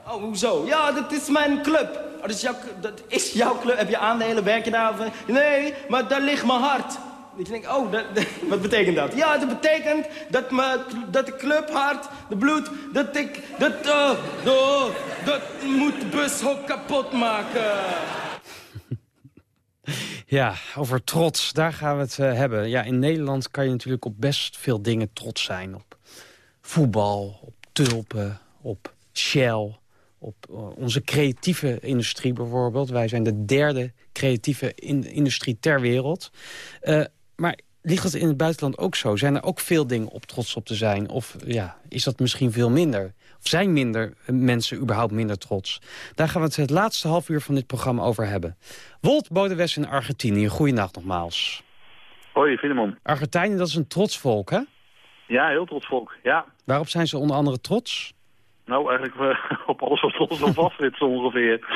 Oh, hoezo? Ja, dat is mijn club. Oh, dat, is jouw, dat is jouw club. Heb je aandelen? Werk je daar? Nee, maar daar ligt mijn hart. Ik denk, oh, dat, dat- wat betekent dat? Ja, dat betekent dat, me, dat de clubhart, de bloed, dat ik, dat, eh, oh, dat moet de bushok kapot maken. Ja, over trots, daar gaan we het eh, hebben. Ja, in Nederland kan je natuurlijk op best veel dingen trots zijn. Op voetbal, op tulpen, op Shell, op eh, onze creatieve industrie bijvoorbeeld. Wij zijn de derde creatieve in- industrie ter wereld. Eh, maar ligt dat in het buitenland ook zo? Zijn er ook veel dingen op trots op te zijn? Of ja, is dat misschien veel minder? Of zijn minder eh, mensen überhaupt minder trots? Daar gaan we het het laatste half uur van dit programma over hebben. Wolt Bodewes in Argentinië, goeienacht nogmaals. Hoi, Filemon. Argentinië, dat is een trots volk, hè? Ja, heel trots volk. Ja. Waarop zijn ze onder andere trots? Nou, eigenlijk eh, op alles wat ons zit, zo ongeveer.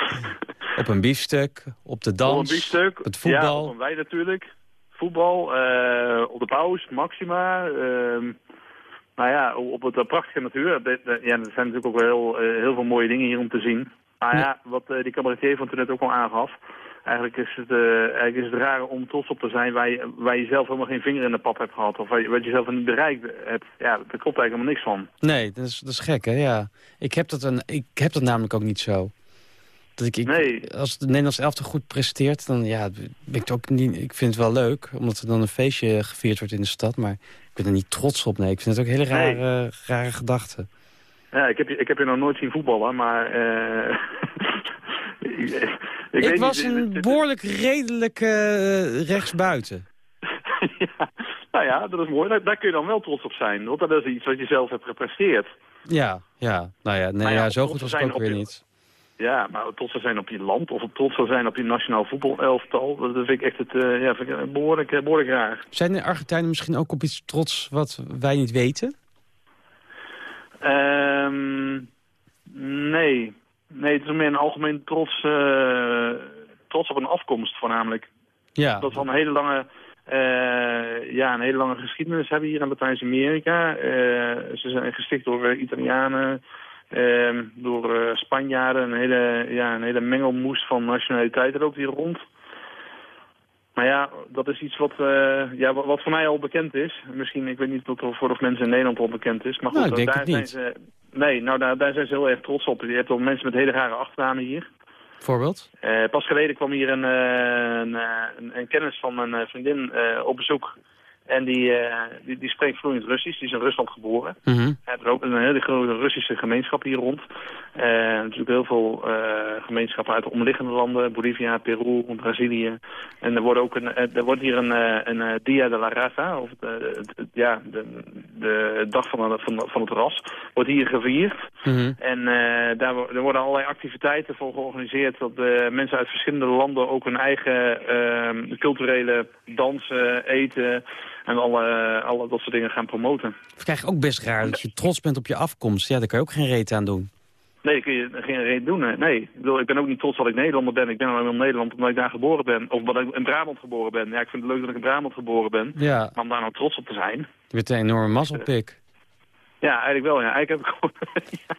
Op een biefstuk, op de dans, Op een biefstuk. op het Ja, voetbal. op een wij natuurlijk. Voetbal, eh, op de paus, Maxima. ehm, nou ja, op het eh, prachtige natuur. De- de- ja, er zijn natuurlijk ook wel heel, eh, heel veel mooie dingen hier om te zien. Maar ja, wat die cabaretier van toen net ook al aangaf. Eigenlijk is, het, eh, eigenlijk is het raar om trots op te zijn waar je, waar je zelf helemaal geen vinger in de pap hebt gehad. Of waar je, wat je zelf niet bereikt hebt. Ja, daar klopt eigenlijk helemaal niks van. Nee, dat is, dat is gek, hè? Ja. Ik, heb dat een, ik heb dat namelijk ook niet zo. Dat ik, ik, Als het Nederlands elftal goed presteert, dan ja, ben ik het ook niet, ik vind het wel leuk. Omdat er dan een feestje gevierd wordt in de stad. Maar ik ben er niet trots op, nee. Ik vind het ook hele rare, rare gedachten. Ja, ik heb, je- ik heb je nog nooit zien voetballen, maar... eh, ik, ik Ik, weet was niet, een behoorlijk redelijk eh, rechtsbuiten. Nou ja, dat is mooi. Daar, daar kun je dan wel trots op zijn. Want dat is iets wat je zelf hebt gepresteerd. Ja, ja. Nou ja, nee, Nou ja, ja, zo goed was ik ook weer niet. Ja, maar trots zijn op je land of trots zijn op je nationaal voetbalelftal, dat vind ik echt het, eh, ja, vind ik behoorlijk, eh, behoorlijk raar. Zijn de Argentijnen misschien ook op iets trots wat wij niet weten? Ehm, nee. Nee, het is meer een algemeen trots, eh, trots op een afkomst voornamelijk. Ja. Dat we al een hele lange, ja, een hele lange geschiedenis hebben hier in Latijns-Amerika. Ze zijn gesticht door Italianen, door eh, Spanjaarden. Een hele, ja, een hele mengelmoes van nationaliteiten loopt hier rond. Maar ja, dat is iets wat, eh, ja, wat, wat voor mij al bekend is. Misschien, ik weet niet of voor of mensen in Nederland al bekend is. Maar goed, Nou, denk daar het zijn niet. ze... Nee, nou daar, daar zijn ze heel erg trots op. Je hebt al mensen met hele rare achternamen hier. Voorbeeld? Eh, pas geleden kwam hier een, een, een, kennis van mijn vriendin op bezoek. En die, eh, die, die spreekt vloeiend Russisch. Die is in Rusland geboren. Mhm. Hij heeft er ook een hele grote Russische gemeenschap hier rond. Eh, natuurlijk heel veel eh, gemeenschappen uit de omliggende landen. Bolivia, Peru, Brazilië. En er wordt, ook een, er wordt hier een, een Dia de la Raza, of de, ja, de, de dag van, het- van, van het ras, wordt hier gevierd. Mhm. En eh, daar, wo- er worden allerlei activiteiten voor georganiseerd. Dat de mensen uit verschillende landen ook hun eigen eh, culturele dansen, eten en alle, alle dat soort dingen gaan promoten. Het krijg ook best raar dat je trots bent op je afkomst. Ja, daar kan je ook geen reet aan doen. Nee, daar kun je geen reden doen. hè. Nee, ik, bedoel, ik ben ook niet trots dat ik Nederlander ben. Ik ben alleen in Nederland omdat ik daar geboren ben. Of omdat ik in Brabant geboren ben. Ja, ik vind het leuk dat ik in Brabant geboren ben. Ja. Maar om daar nou trots op te zijn... Je bent een enorme mazzelpik. Ja, eigenlijk wel. Ja. Eigenlijk heb ik gewoon... ja.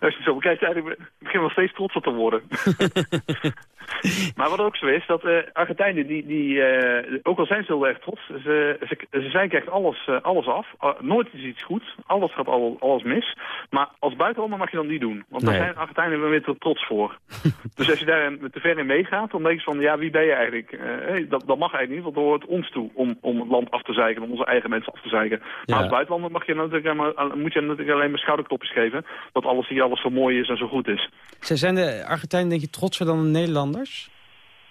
Als je het zo bekijkt, eigenlijk ik begin wel steeds trots op te worden. maar wat ook zo is, dat eh Argentijnen, die, die, eh, ook al zijn ze heel erg trots, ze, ze, ze zijn echt alles, eh, alles af. Uh, nooit is iets goed, alles gaat al, alles mis. Maar als buitenlander mag je dat niet doen. Want daar Nee. zijn Argentijnen weer te trots voor. dus als je daar te ver in meegaat, dan denk je van, ja, wie ben je eigenlijk? Hey, dat, dat mag eigenlijk niet, want het hoort ons toe om, om het land af te zeiken, om onze eigen mensen af te zeiken. Maar Ja. als buitenlander mag je natuurlijk, eh, moet je natuurlijk alleen maar schouderklopjes geven, dat alles hier alles zo mooi is en zo goed is. Ze Zijn de Argentijnen denk je trotser dan de Nederlanders?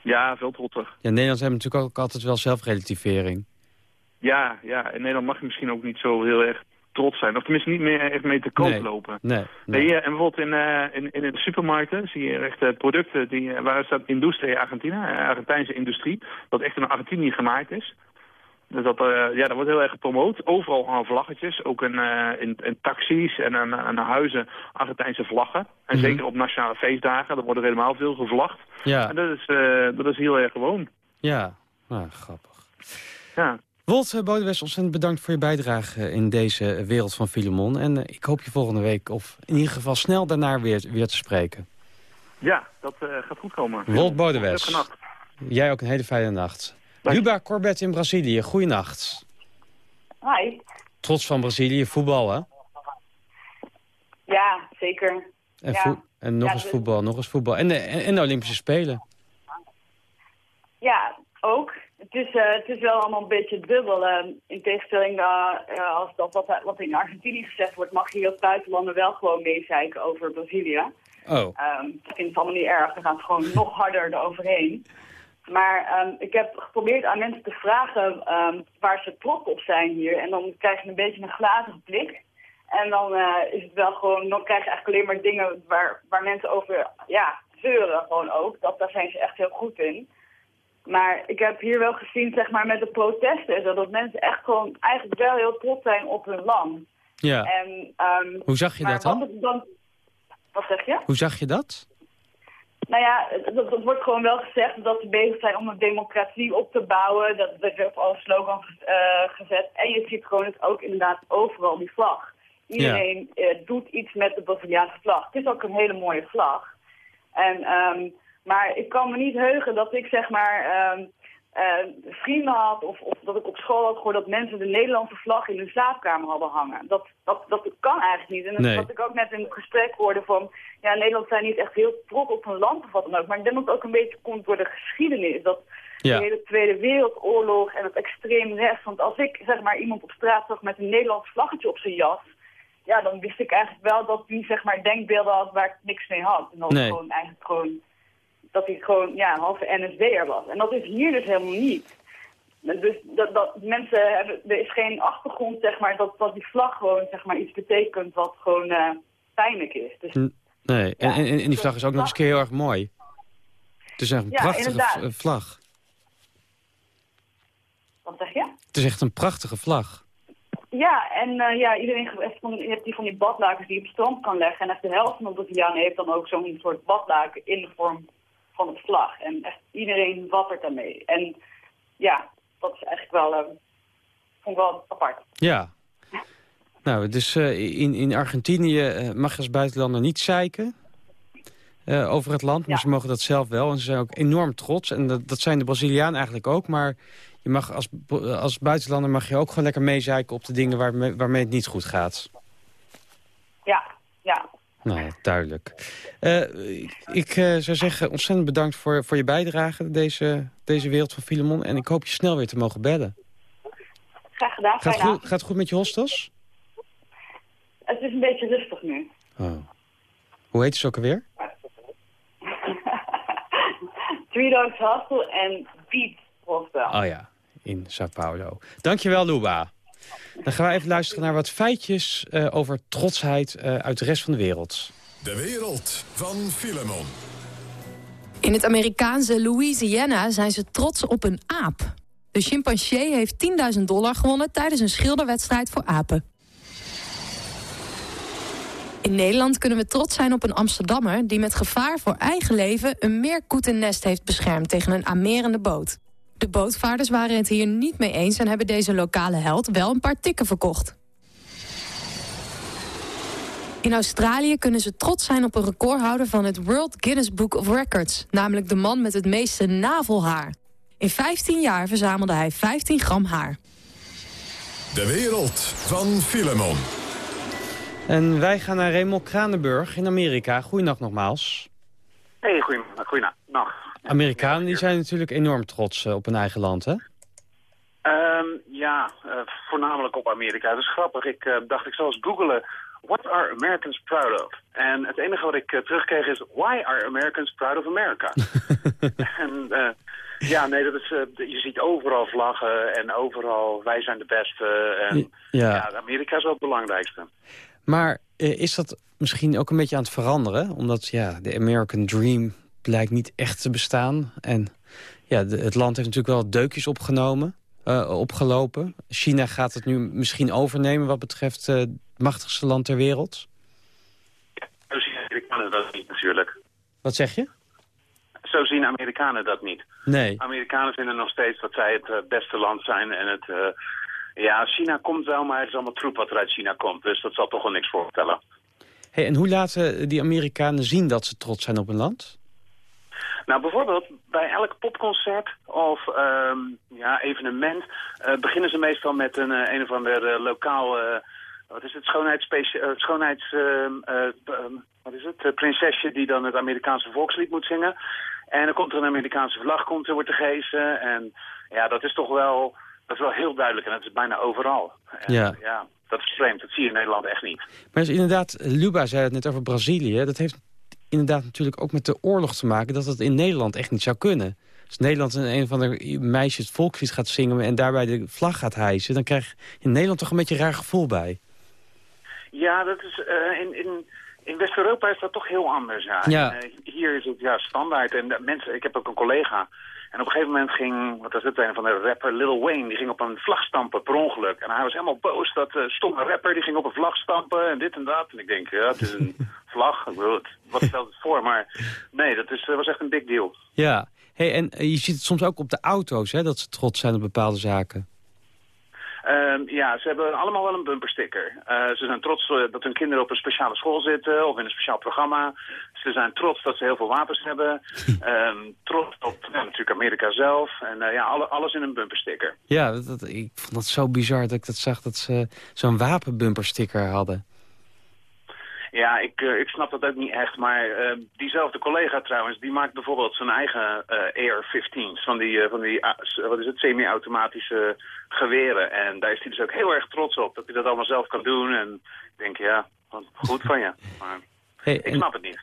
Ja, veel trotser. Ja, Nederlanders hebben natuurlijk ook altijd wel zelfrelativering. Ja, ja, in Nederland mag je misschien ook niet zo heel erg trots zijn. Of tenminste niet meer echt mee te koop Nee. lopen. Nee. Nee, en bijvoorbeeld in, eh, in, in de supermarkten zie je echt eh, producten die, eh, waar staat Industrie Argentina, Argentijnse industrie, dat echt in Argentinië gemaakt is. Dus dat, eh, ja, dat wordt heel erg gepromoot. Overal hangen vlaggetjes, ook in, eh, in, in taxis en aan, aan huizen Argentijnse vlaggen. En Mhm. zeker op nationale feestdagen, dan wordt er helemaal veel gevlagd. Ja. En dat is, eh, dat is heel erg gewoon. Ja, nou, grappig. Ja. Wolt Bodewes, ontzettend bedankt voor je bijdrage in deze wereld van Filemon. En ik hoop je volgende week, of in ieder geval snel daarna weer, weer te spreken. Ja, dat gaat goed komen. Wolt Bodewes, jij ook een hele fijne nacht. Ruba Corbett in Brazilië, goeienacht. Hi. Trots van Brazilië, voetbal hè? Ja, zeker. En, ja. en nog Ja, eens dus- voetbal, nog eens voetbal. En de, en, de Olympische Spelen. Ja, ook. Het is, eh, het is wel allemaal een beetje dubbel. eh, in tegenstelling uh, als dat wat, wat in Argentinië gezegd wordt, mag je als buitenlander wel gewoon meezeiken over Brazilië. Oh. Um, ik vind het allemaal niet erg. Dan gaat het gewoon nog harder eroverheen. Maar um, ik heb geprobeerd aan mensen te vragen um, waar ze trots op zijn hier. En dan krijg je een beetje een glazige blik. En dan uh, is het wel gewoon, dan krijg je eigenlijk alleen maar dingen waar, waar mensen over, ja, zeuren gewoon ook. Dat, daar zijn ze echt heel goed in. Maar ik heb hier wel gezien, zeg maar, met de protesten, dat mensen echt gewoon eigenlijk wel heel trots zijn op hun land. Ja. En, um, Hoe zag je dat dan? Dan? wat zeg je? Hoe zag je dat? Nou ja, dat, dat wordt gewoon wel gezegd dat ze bezig zijn om een democratie op te bouwen. Dat werd op alle slogans uh, gezet. En je ziet gewoon het ook inderdaad overal die vlag. Iedereen ja. uh, doet iets met de Braziliaanse vlag. Het is ook een hele mooie vlag. En, um, maar ik kan me niet heugen dat ik zeg maar um, eh, vrienden had of, of dat ik op school had gehoord dat mensen de Nederlandse vlag in hun slaapkamer hadden hangen. Dat, dat, dat kan eigenlijk niet. En dat Nee. wat ik ook net in het gesprek hoorde van, ja, Nederland zijn niet echt heel trots op hun land of wat dan ook. Maar ik denk dat het ook een beetje komt door de geschiedenis. Dat Ja. de hele Tweede Wereldoorlog en het extreem rechts. Want als ik zeg maar iemand op straat zag met een Nederlands vlaggetje op zijn jas, ja, dan wist ik eigenlijk wel dat die zeg maar denkbeelden had waar ik niks mee had. En dat Nee. gewoon eigenlijk gewoon dat hij gewoon ja, een halve NSB'er was. En dat is hier dus helemaal niet. Dus dat, dat mensen hebben, er is geen achtergrond, zeg maar, dat, dat die vlag gewoon zeg maar, iets betekent wat gewoon eh, pijnlijk is. Dus Nee, en, en, en die vlag is ook nog eens keer heel erg mooi. Het is echt een Ja, prachtige inderdaad. eh, vlag. wat zeg je? Het is echt een prachtige vlag. Ja, en eh, ja, iedereen echt van, je hebt die van die badlakens die je op het strand kan leggen. En echt de helft van de Brazilianen heeft dan ook zo'n soort badlaken in de vorm van het vlag. En echt iedereen wappert daarmee. En ja, dat is eigenlijk wel, vond ik wel apart. Ja. Nou, dus in, in Argentinië eh, mag je als buitenlander niet zeiken over het land. Maar ze mogen dat zelf wel. En ze zijn ook enorm trots. En dat, dat zijn de Brazilianen eigenlijk ook. Maar je mag als, als buitenlander mag je ook gewoon lekker meezeiken op de dingen waarmee, waarmee het niet goed gaat. Ja, ja. Nou, duidelijk. Eh, ik eh, zou zeggen, ontzettend bedankt voor, voor je bijdrage, deze, deze wereld van Filemon. En ik hoop je snel weer te mogen bellen. Graag gedaan. Gaat goed, gaat het goed met je hostels? Het is een beetje rustig nu. Oh. Hoe heet ze ook alweer? Three Dogs Hostel en Beat Hostel. Oh ja, in Sao Paulo. Dankjewel, Luba. Dan gaan we even luisteren naar wat feitjes eh, over trotsheid eh, uit de rest van de wereld. De wereld van Filemon. In het Amerikaanse Louisiana zijn ze trots op een aap. De chimpansee heeft 10.000 dollar gewonnen tijdens een schilderwedstrijd voor apen. In Nederland kunnen we trots zijn op een Amsterdammer... die met gevaar voor eigen leven een meerkoetennest heeft beschermd... tegen een amerende boot. De bootvaarders waren het hier niet mee eens... en hebben deze lokale held wel een paar tikken verkocht. In Australië kunnen ze trots zijn op een recordhouder van het World Guinness Book of Records. Namelijk de man met het meeste navelhaar. In 15 jaar verzamelde hij 15 gram haar. De wereld van Filemon. En wij gaan naar Raymond Kranenburg in Amerika. Goeienacht nogmaals. Hey, goeienacht. Nacht. Amerikanen die zijn natuurlijk enorm trots eh, op hun eigen land, hè? Ehm, ja, eh, voornamelijk op Amerika. Dat is grappig. Ik eh, dacht, ik zal eens googlen. What are Americans proud of? En het enige wat ik terugkreeg is... Why are Americans proud of America? en ja, nee, dat is, je ziet overal vlaggen en overal wij zijn de beste. En Ja. ja, Amerika is wel het belangrijkste. Maar is dat misschien ook een beetje aan het veranderen? Omdat ja, de American Dream blijkt niet echt te bestaan. En ja, de- het land heeft natuurlijk wel deukjes opgenomen, eh, opgelopen. China gaat het nu misschien overnemen wat betreft eh, het machtigste land ter wereld. Zo zien Amerikanen dat niet natuurlijk. Wat zeg je? Zo zien Amerikanen dat niet. Nee. Amerikanen vinden nog steeds dat zij het eh, beste land zijn. En het, ja, China komt wel, maar het is allemaal troep wat er uit China komt. Dus dat zal toch wel niks voorstellen. Hey, en hoe laten die Amerikanen zien dat ze trots zijn op hun land? Nou, bijvoorbeeld bij elk popconcert of ehm, ja, evenement eh, beginnen ze meestal met een, eh, een of ander eh, lokaal, wat is het, schoonheidsspeci- eh, schoonheids, ehm, eh, ehm, wat is het, prinsesje die dan het Amerikaanse volkslied moet zingen. En dan komt er een Amerikaanse vlag, komt er, wordt gehezen. En ja, dat is toch wel, dat is wel heel duidelijk en dat is bijna overal. En, Ja. ja, dat is vreemd, dat zie je in Nederland echt niet. Maar is inderdaad, Luba zei het net over Brazilië. Dat heeft inderdaad natuurlijk ook met de oorlog te maken... dat het in Nederland echt niet zou kunnen. Als Nederland een, een van de meisjes het volkslied gaat zingen... en daarbij de vlag gaat hijsen... dan krijg je in Nederland toch een beetje een raar gevoel bij. Ja, dat is, eh, in, in, in West-Europa is dat toch heel anders. Ja. Eh, hier is het ja, standaard. En de mensen, ik heb ook een collega. En op een gegeven moment ging, wat was het, een van de rapper Lil Wayne, die ging op een vlag stampen per ongeluk. En hij was helemaal boos dat uh, stomme rapper, die ging op een vlag stampen en dit en dat. En ik denk, ja, het is een vlag. Ik bedoel, het, wat stelt het voor? Maar nee, dat is, uh, was echt een big deal. Ja, hey, en uh, je ziet het soms ook op de auto's, hè, dat ze trots zijn op bepaalde zaken. Ehm, ja, ze hebben allemaal wel een bumpersticker. Eh, ze zijn trots eh, dat hun kinderen op een speciale school zitten of in een speciaal programma. Ze zijn trots dat ze heel veel wapens hebben. Ehm, trots op ja, natuurlijk Amerika zelf. En eh, ja, alle, alles in een bumpersticker. Ja, dat, dat- ik vond dat zo bizar dat ik dat zag dat ze zo'n wapenbumpersticker hadden. Ja, ik, eh, ik snap dat ook niet echt. Maar eh, diezelfde collega trouwens, die maakt bijvoorbeeld zijn eigen eh AR-15's. Van die, van die ah, wat is het, semi-automatische geweren. En daar is hij dus ook heel erg trots op. Dat hij dat allemaal zelf kan doen. En ik denk, ja, goed van je. Maar Hey, ik en snap het niet.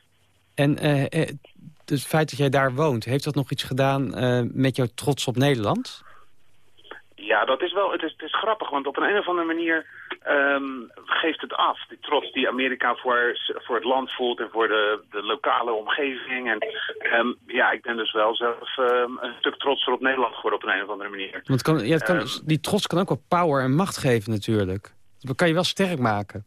en het feit dat jij daar woont, heeft dat nog iets gedaan met jouw trots op Nederland? Ja, dat is wel, het is, het is grappig, want op een, een of andere manier ehm, geeft het af. Die trots die Amerika voor, voor het land voelt en voor de, de lokale omgeving. En ehm, ja, ik ben dus wel zelf ehm, een stuk trotser op Nederland geworden op een, een of andere manier. Want kan, ja, het kan, die trots kan ook wel power en macht geven natuurlijk. Dat kan je wel sterk maken.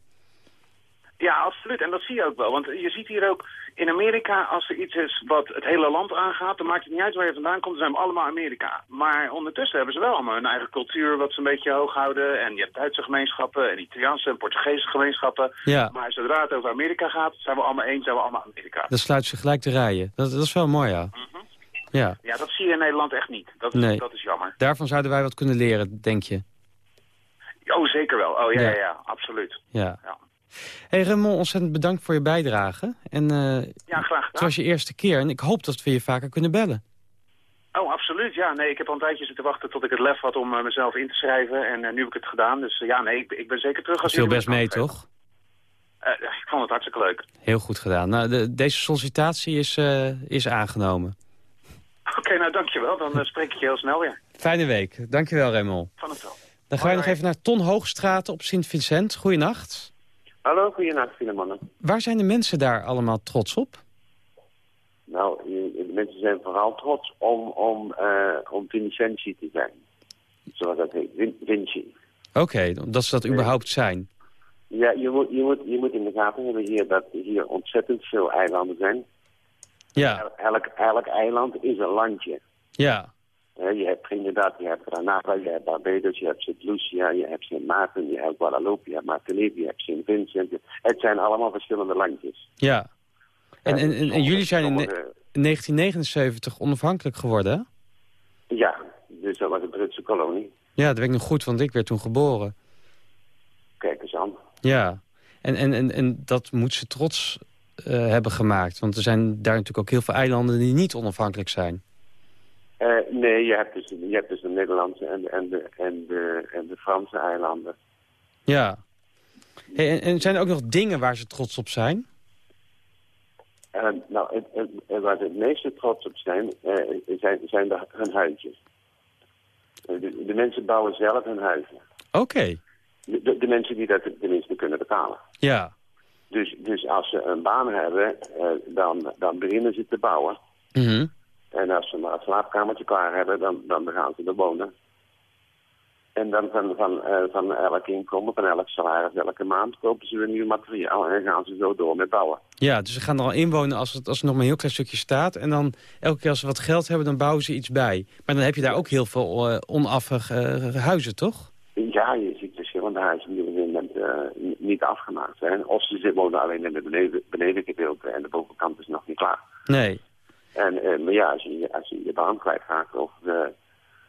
Ja, absoluut. En dat zie je ook wel. Want je ziet hier ook in Amerika, als er iets is wat het hele land aangaat, dan maakt het niet uit waar je vandaan komt, dan zijn we allemaal Amerika. Maar ondertussen hebben ze wel allemaal hun eigen cultuur wat ze een beetje hoog houden. En je hebt Duitse gemeenschappen en Italiaanse en Portugese gemeenschappen. Ja. Maar zodra het over Amerika gaat, zijn we allemaal één, zijn we allemaal Amerika. Dan sluit ze gelijk de rijen. Dat, dat is wel mooi, ja. Ja, Ja, dat zie je in Nederland echt niet. Dat, is Nee. dat is jammer. daarvan zouden wij wat kunnen leren, denk je. Oh, zeker wel. Oh ja, Ja. ja, ja, absoluut. Ja. Ja. Hey Raymond, ontzettend bedankt voor je bijdrage. En eh, Ja, graag het was je eerste keer en ik hoop dat we je vaker kunnen bellen. Oh, absoluut. Ja, nee, ik heb al een tijdje zitten wachten tot ik het lef had om eh, mezelf in te schrijven. En eh, nu heb ik het gedaan. Dus ja, nee, ik, ik ben zeker terug als jullie best me mee, toch? ik vond het hartstikke leuk. Heel goed gedaan. Nou, de, deze sollicitatie is, is aangenomen. Oké, nou dankjewel. Dan spreek ik je heel snel weer. Fijne week. Dankjewel, Raymond. Van het wel. Dan gaan wij nog even naar Ton Hoogstraat op Sint-Vincent. Goeienacht. Hallo, goeienacht, Filemon. Waar zijn de mensen daar allemaal trots op? Nou, de mensen zijn vooral trots om, om, eh om Vincenzi te zijn. Zoals dat heet, Vin- Vinci. Oké, dat ze dat überhaupt zijn. Ja, je moet, je, moet, je moet in de gaten hebben hier dat hier ontzettend veel eilanden zijn. Ja, Elk, elk eiland is een landje. ja, je hebt Trinidad, je hebt Granada, je hebt Barbados, je hebt St. Lucia, je hebt Sint Maarten, je hebt Guadeloupe, je hebt Martinique, je hebt Sint Vincent. Het zijn allemaal verschillende landjes. ja. En, en, en, en jullie zijn in, ne- Sommige- in 1979 onafhankelijk geworden? Ja, dus dat was een Britse kolonie. Ja, dat weet ik nog goed, want ik werd toen geboren. Kijk eens aan. Ja, en, en, en, en dat moet ze trots eh, hebben gemaakt. Want er zijn daar natuurlijk ook heel veel eilanden die niet onafhankelijk zijn. Eh, nee, je hebt, dus, je hebt dus de Nederlandse en, en, de, en, de, en de Franse eilanden. Ja. Hey, en, en zijn er ook nog dingen waar ze trots op zijn? En, nou, het, het, waar ze het meeste trots op zijn, eh, zijn, zijn de, hun huisjes. Eh, De, de mensen bouwen zelf hun huizen. Oké, De, de, de mensen die dat tenminste kunnen betalen. ja. Dus, dus als ze een baan hebben, eh, dan, dan beginnen ze te bouwen. Mhm. En als ze maar een slaapkamertje klaar hebben, dan, dan gaan ze er wonen. En dan van, van, eh, van elk inkomen, van elk salaris, elke maand kopen ze weer nieuw materiaal en gaan ze zo door met bouwen. Ja, dus ze gaan er al inwonen als het, als er nog maar een heel klein stukje staat. En dan elke keer als ze wat geld hebben, dan bouwen ze iets bij. Maar dan heb je daar ook heel veel eh, huizen, toch? Ja, je ziet verschillende huizen die op dit moment niet afgemaakt zijn. Of ze zitten wonen alleen in het beneden, benedengedeelte en de bovenkant is nog niet klaar. Nee. En, eh, maar ja, als je, als je je baan kwijtraakt of de,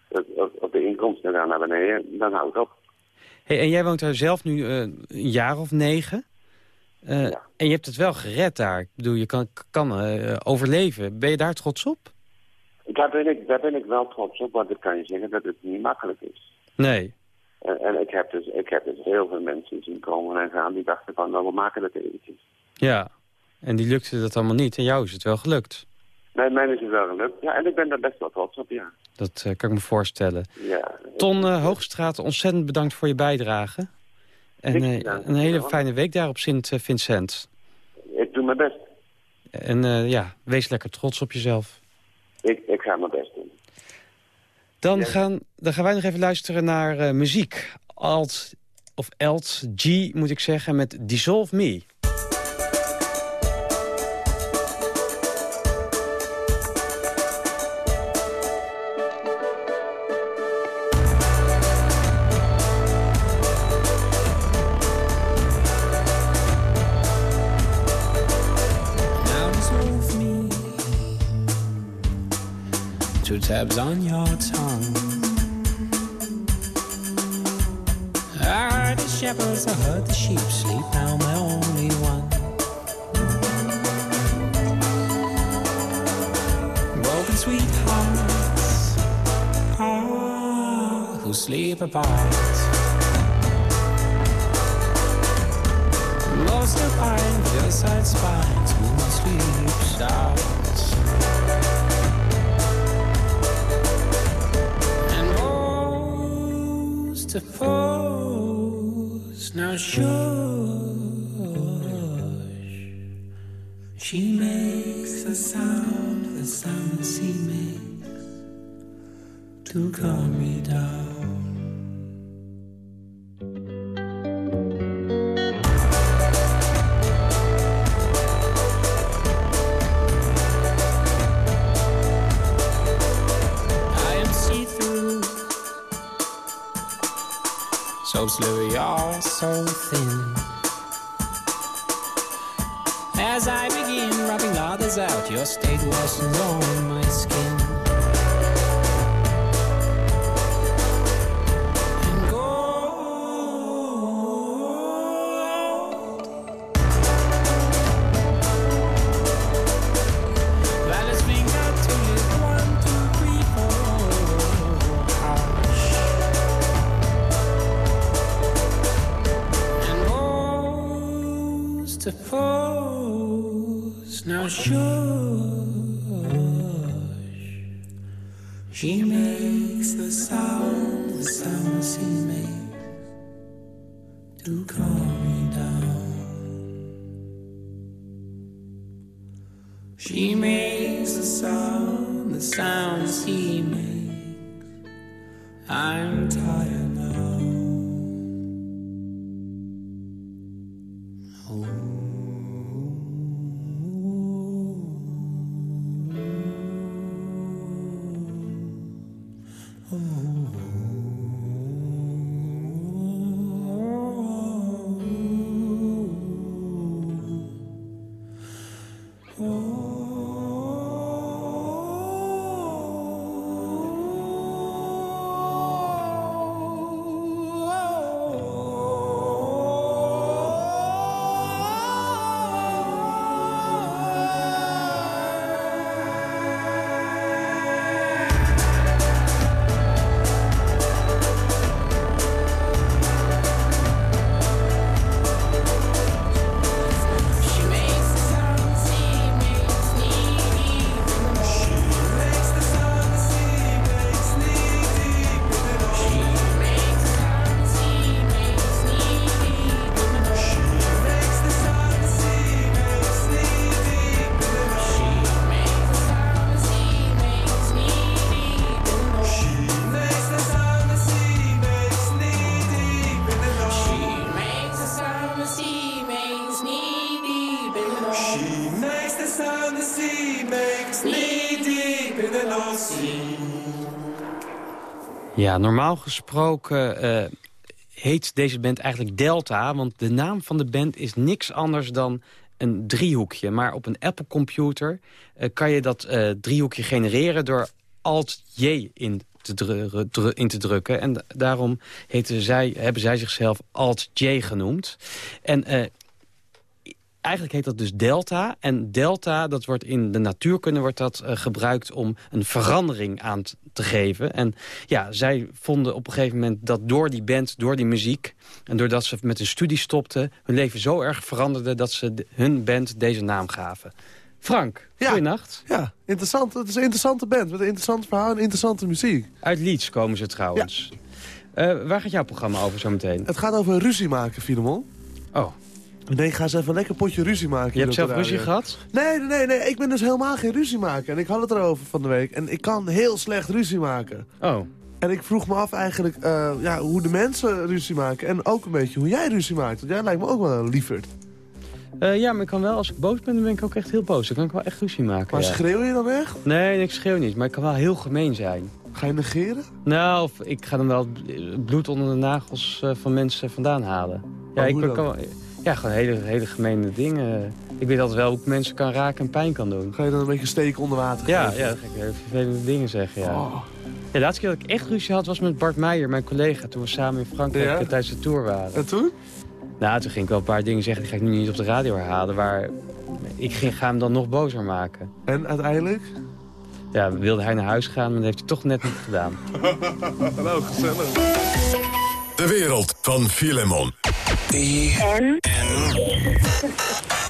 of, of de inkomsten gaan naar beneden, dan houdt het op. Hey, en jij woont daar zelf nu eh, een jaar of negen. Eh, En je hebt het wel gered daar. Ik bedoel, je kan, kan eh, overleven. Ben je daar trots op? Daar ben, ik, daar ben ik wel trots op, want ik kan je zeggen dat het niet makkelijk is. Nee. En, en ik, heb dus, ik heb dus heel veel mensen zien komen en gaan die dachten van, nou we maken het eventjes. Ja. En die lukte dat allemaal niet. En jou is het wel gelukt. Nee, mij is het wel gelukt. Ja, en ik ben daar best wel trots op, ja. Dat eh, kan ik me voorstellen. ja. Ton eh, Hoogstraat, ontzettend bedankt voor je bijdrage. En eh, een hele fijne week daar op Sint-Vincent. Ik doe mijn best. En ja, wees lekker trots op jezelf. Ik, ik ga mijn best doen. Dan, gaan, dan gaan wij nog even luisteren naar muziek. Alt, of Alt G moet ik zeggen, met Dissolve Me. Tabs on your tongue. I heard the shepherds, I heard the sheep sleep. Now my only one. Broken sweethearts, ah, who sleep apart. Most of pine, hillside spines, moon sleeps out. Now shush. She makes the sound, the sound sea makes to calm me down. Slippery, you're so thin. As I begin rubbing others out, your state lessons on shush. She makes the sound, the sound she makes to calm me down. She makes the sound, the sound she makes. I'm tired now. Normaal gesproken eh, heet deze band eigenlijk Delta... want de naam van de band is niks anders dan een driehoekje. Maar op een Apple-computer eh, kan je dat eh, driehoekje genereren... door Alt-J in te, drukken. En da- daarom zij, hebben zij zichzelf Alt-J genoemd. En eigenlijk heet dat dus delta. En delta, dat wordt in de natuurkunde wordt dat, eh, gebruikt om een verandering aan te geven. En ja, zij vonden op een gegeven moment dat door die band, door die muziek... en doordat ze met een studie stopten, hun leven zo erg veranderde... dat ze de- hun band deze naam gaven. Frank, goeienacht. Ja, interessant. Het is een interessante band met een interessant verhaal en interessante muziek. Uit Leeds komen ze trouwens. Eh, waar gaat jouw programma over zometeen? Het gaat over ruzie maken, Filemon. Oh. Nee, ga eens even een lekker potje ruzie maken. Je hebt zelf ruzie gehad? Nee, nee, nee, ik ben dus helemaal geen ruzie maken. En ik had het erover van de week. En ik kan heel slecht ruzie maken. Oh. En ik vroeg me af eigenlijk eh, ja, hoe de mensen ruzie maken. En ook een beetje hoe jij ruzie maakt. Want jij lijkt me ook wel een lieverd. Eh, ja, maar ik kan wel, als ik boos ben, dan ben ik ook echt heel boos. Dan kan ik wel echt ruzie maken. Maar ja. schreeuw je dan echt? Nee, ik schreeuw niet, maar ik kan wel heel gemeen zijn. Ga je negeren? Nou, of ik ga dan wel bloed onder de nagels eh, van mensen vandaan halen. Ja, Oh, ik kan ja gewoon hele, hele gemene dingen. Ik weet altijd wel hoe ik mensen kan raken en pijn kan doen. Ga je dan een beetje steken onder water Ja, geven? ja dan ga ik heel vervelende dingen zeggen, ja. Oh. Ja, de laatste keer dat ik echt ruzie had was met Bart Meijer, mijn collega. Toen we samen in Frankrijk Ja? tijdens de tour waren. En toen? Nou, toen ging ik wel een paar dingen zeggen, die ga ik nu niet op de radio herhalen. Maar ik ging, ga hem dan nog bozer maken. En uiteindelijk? Ja, wilde hij naar huis gaan, maar dat heeft hij toch net niet gedaan. nou, gezellig. De wereld van Filemon. E N. N.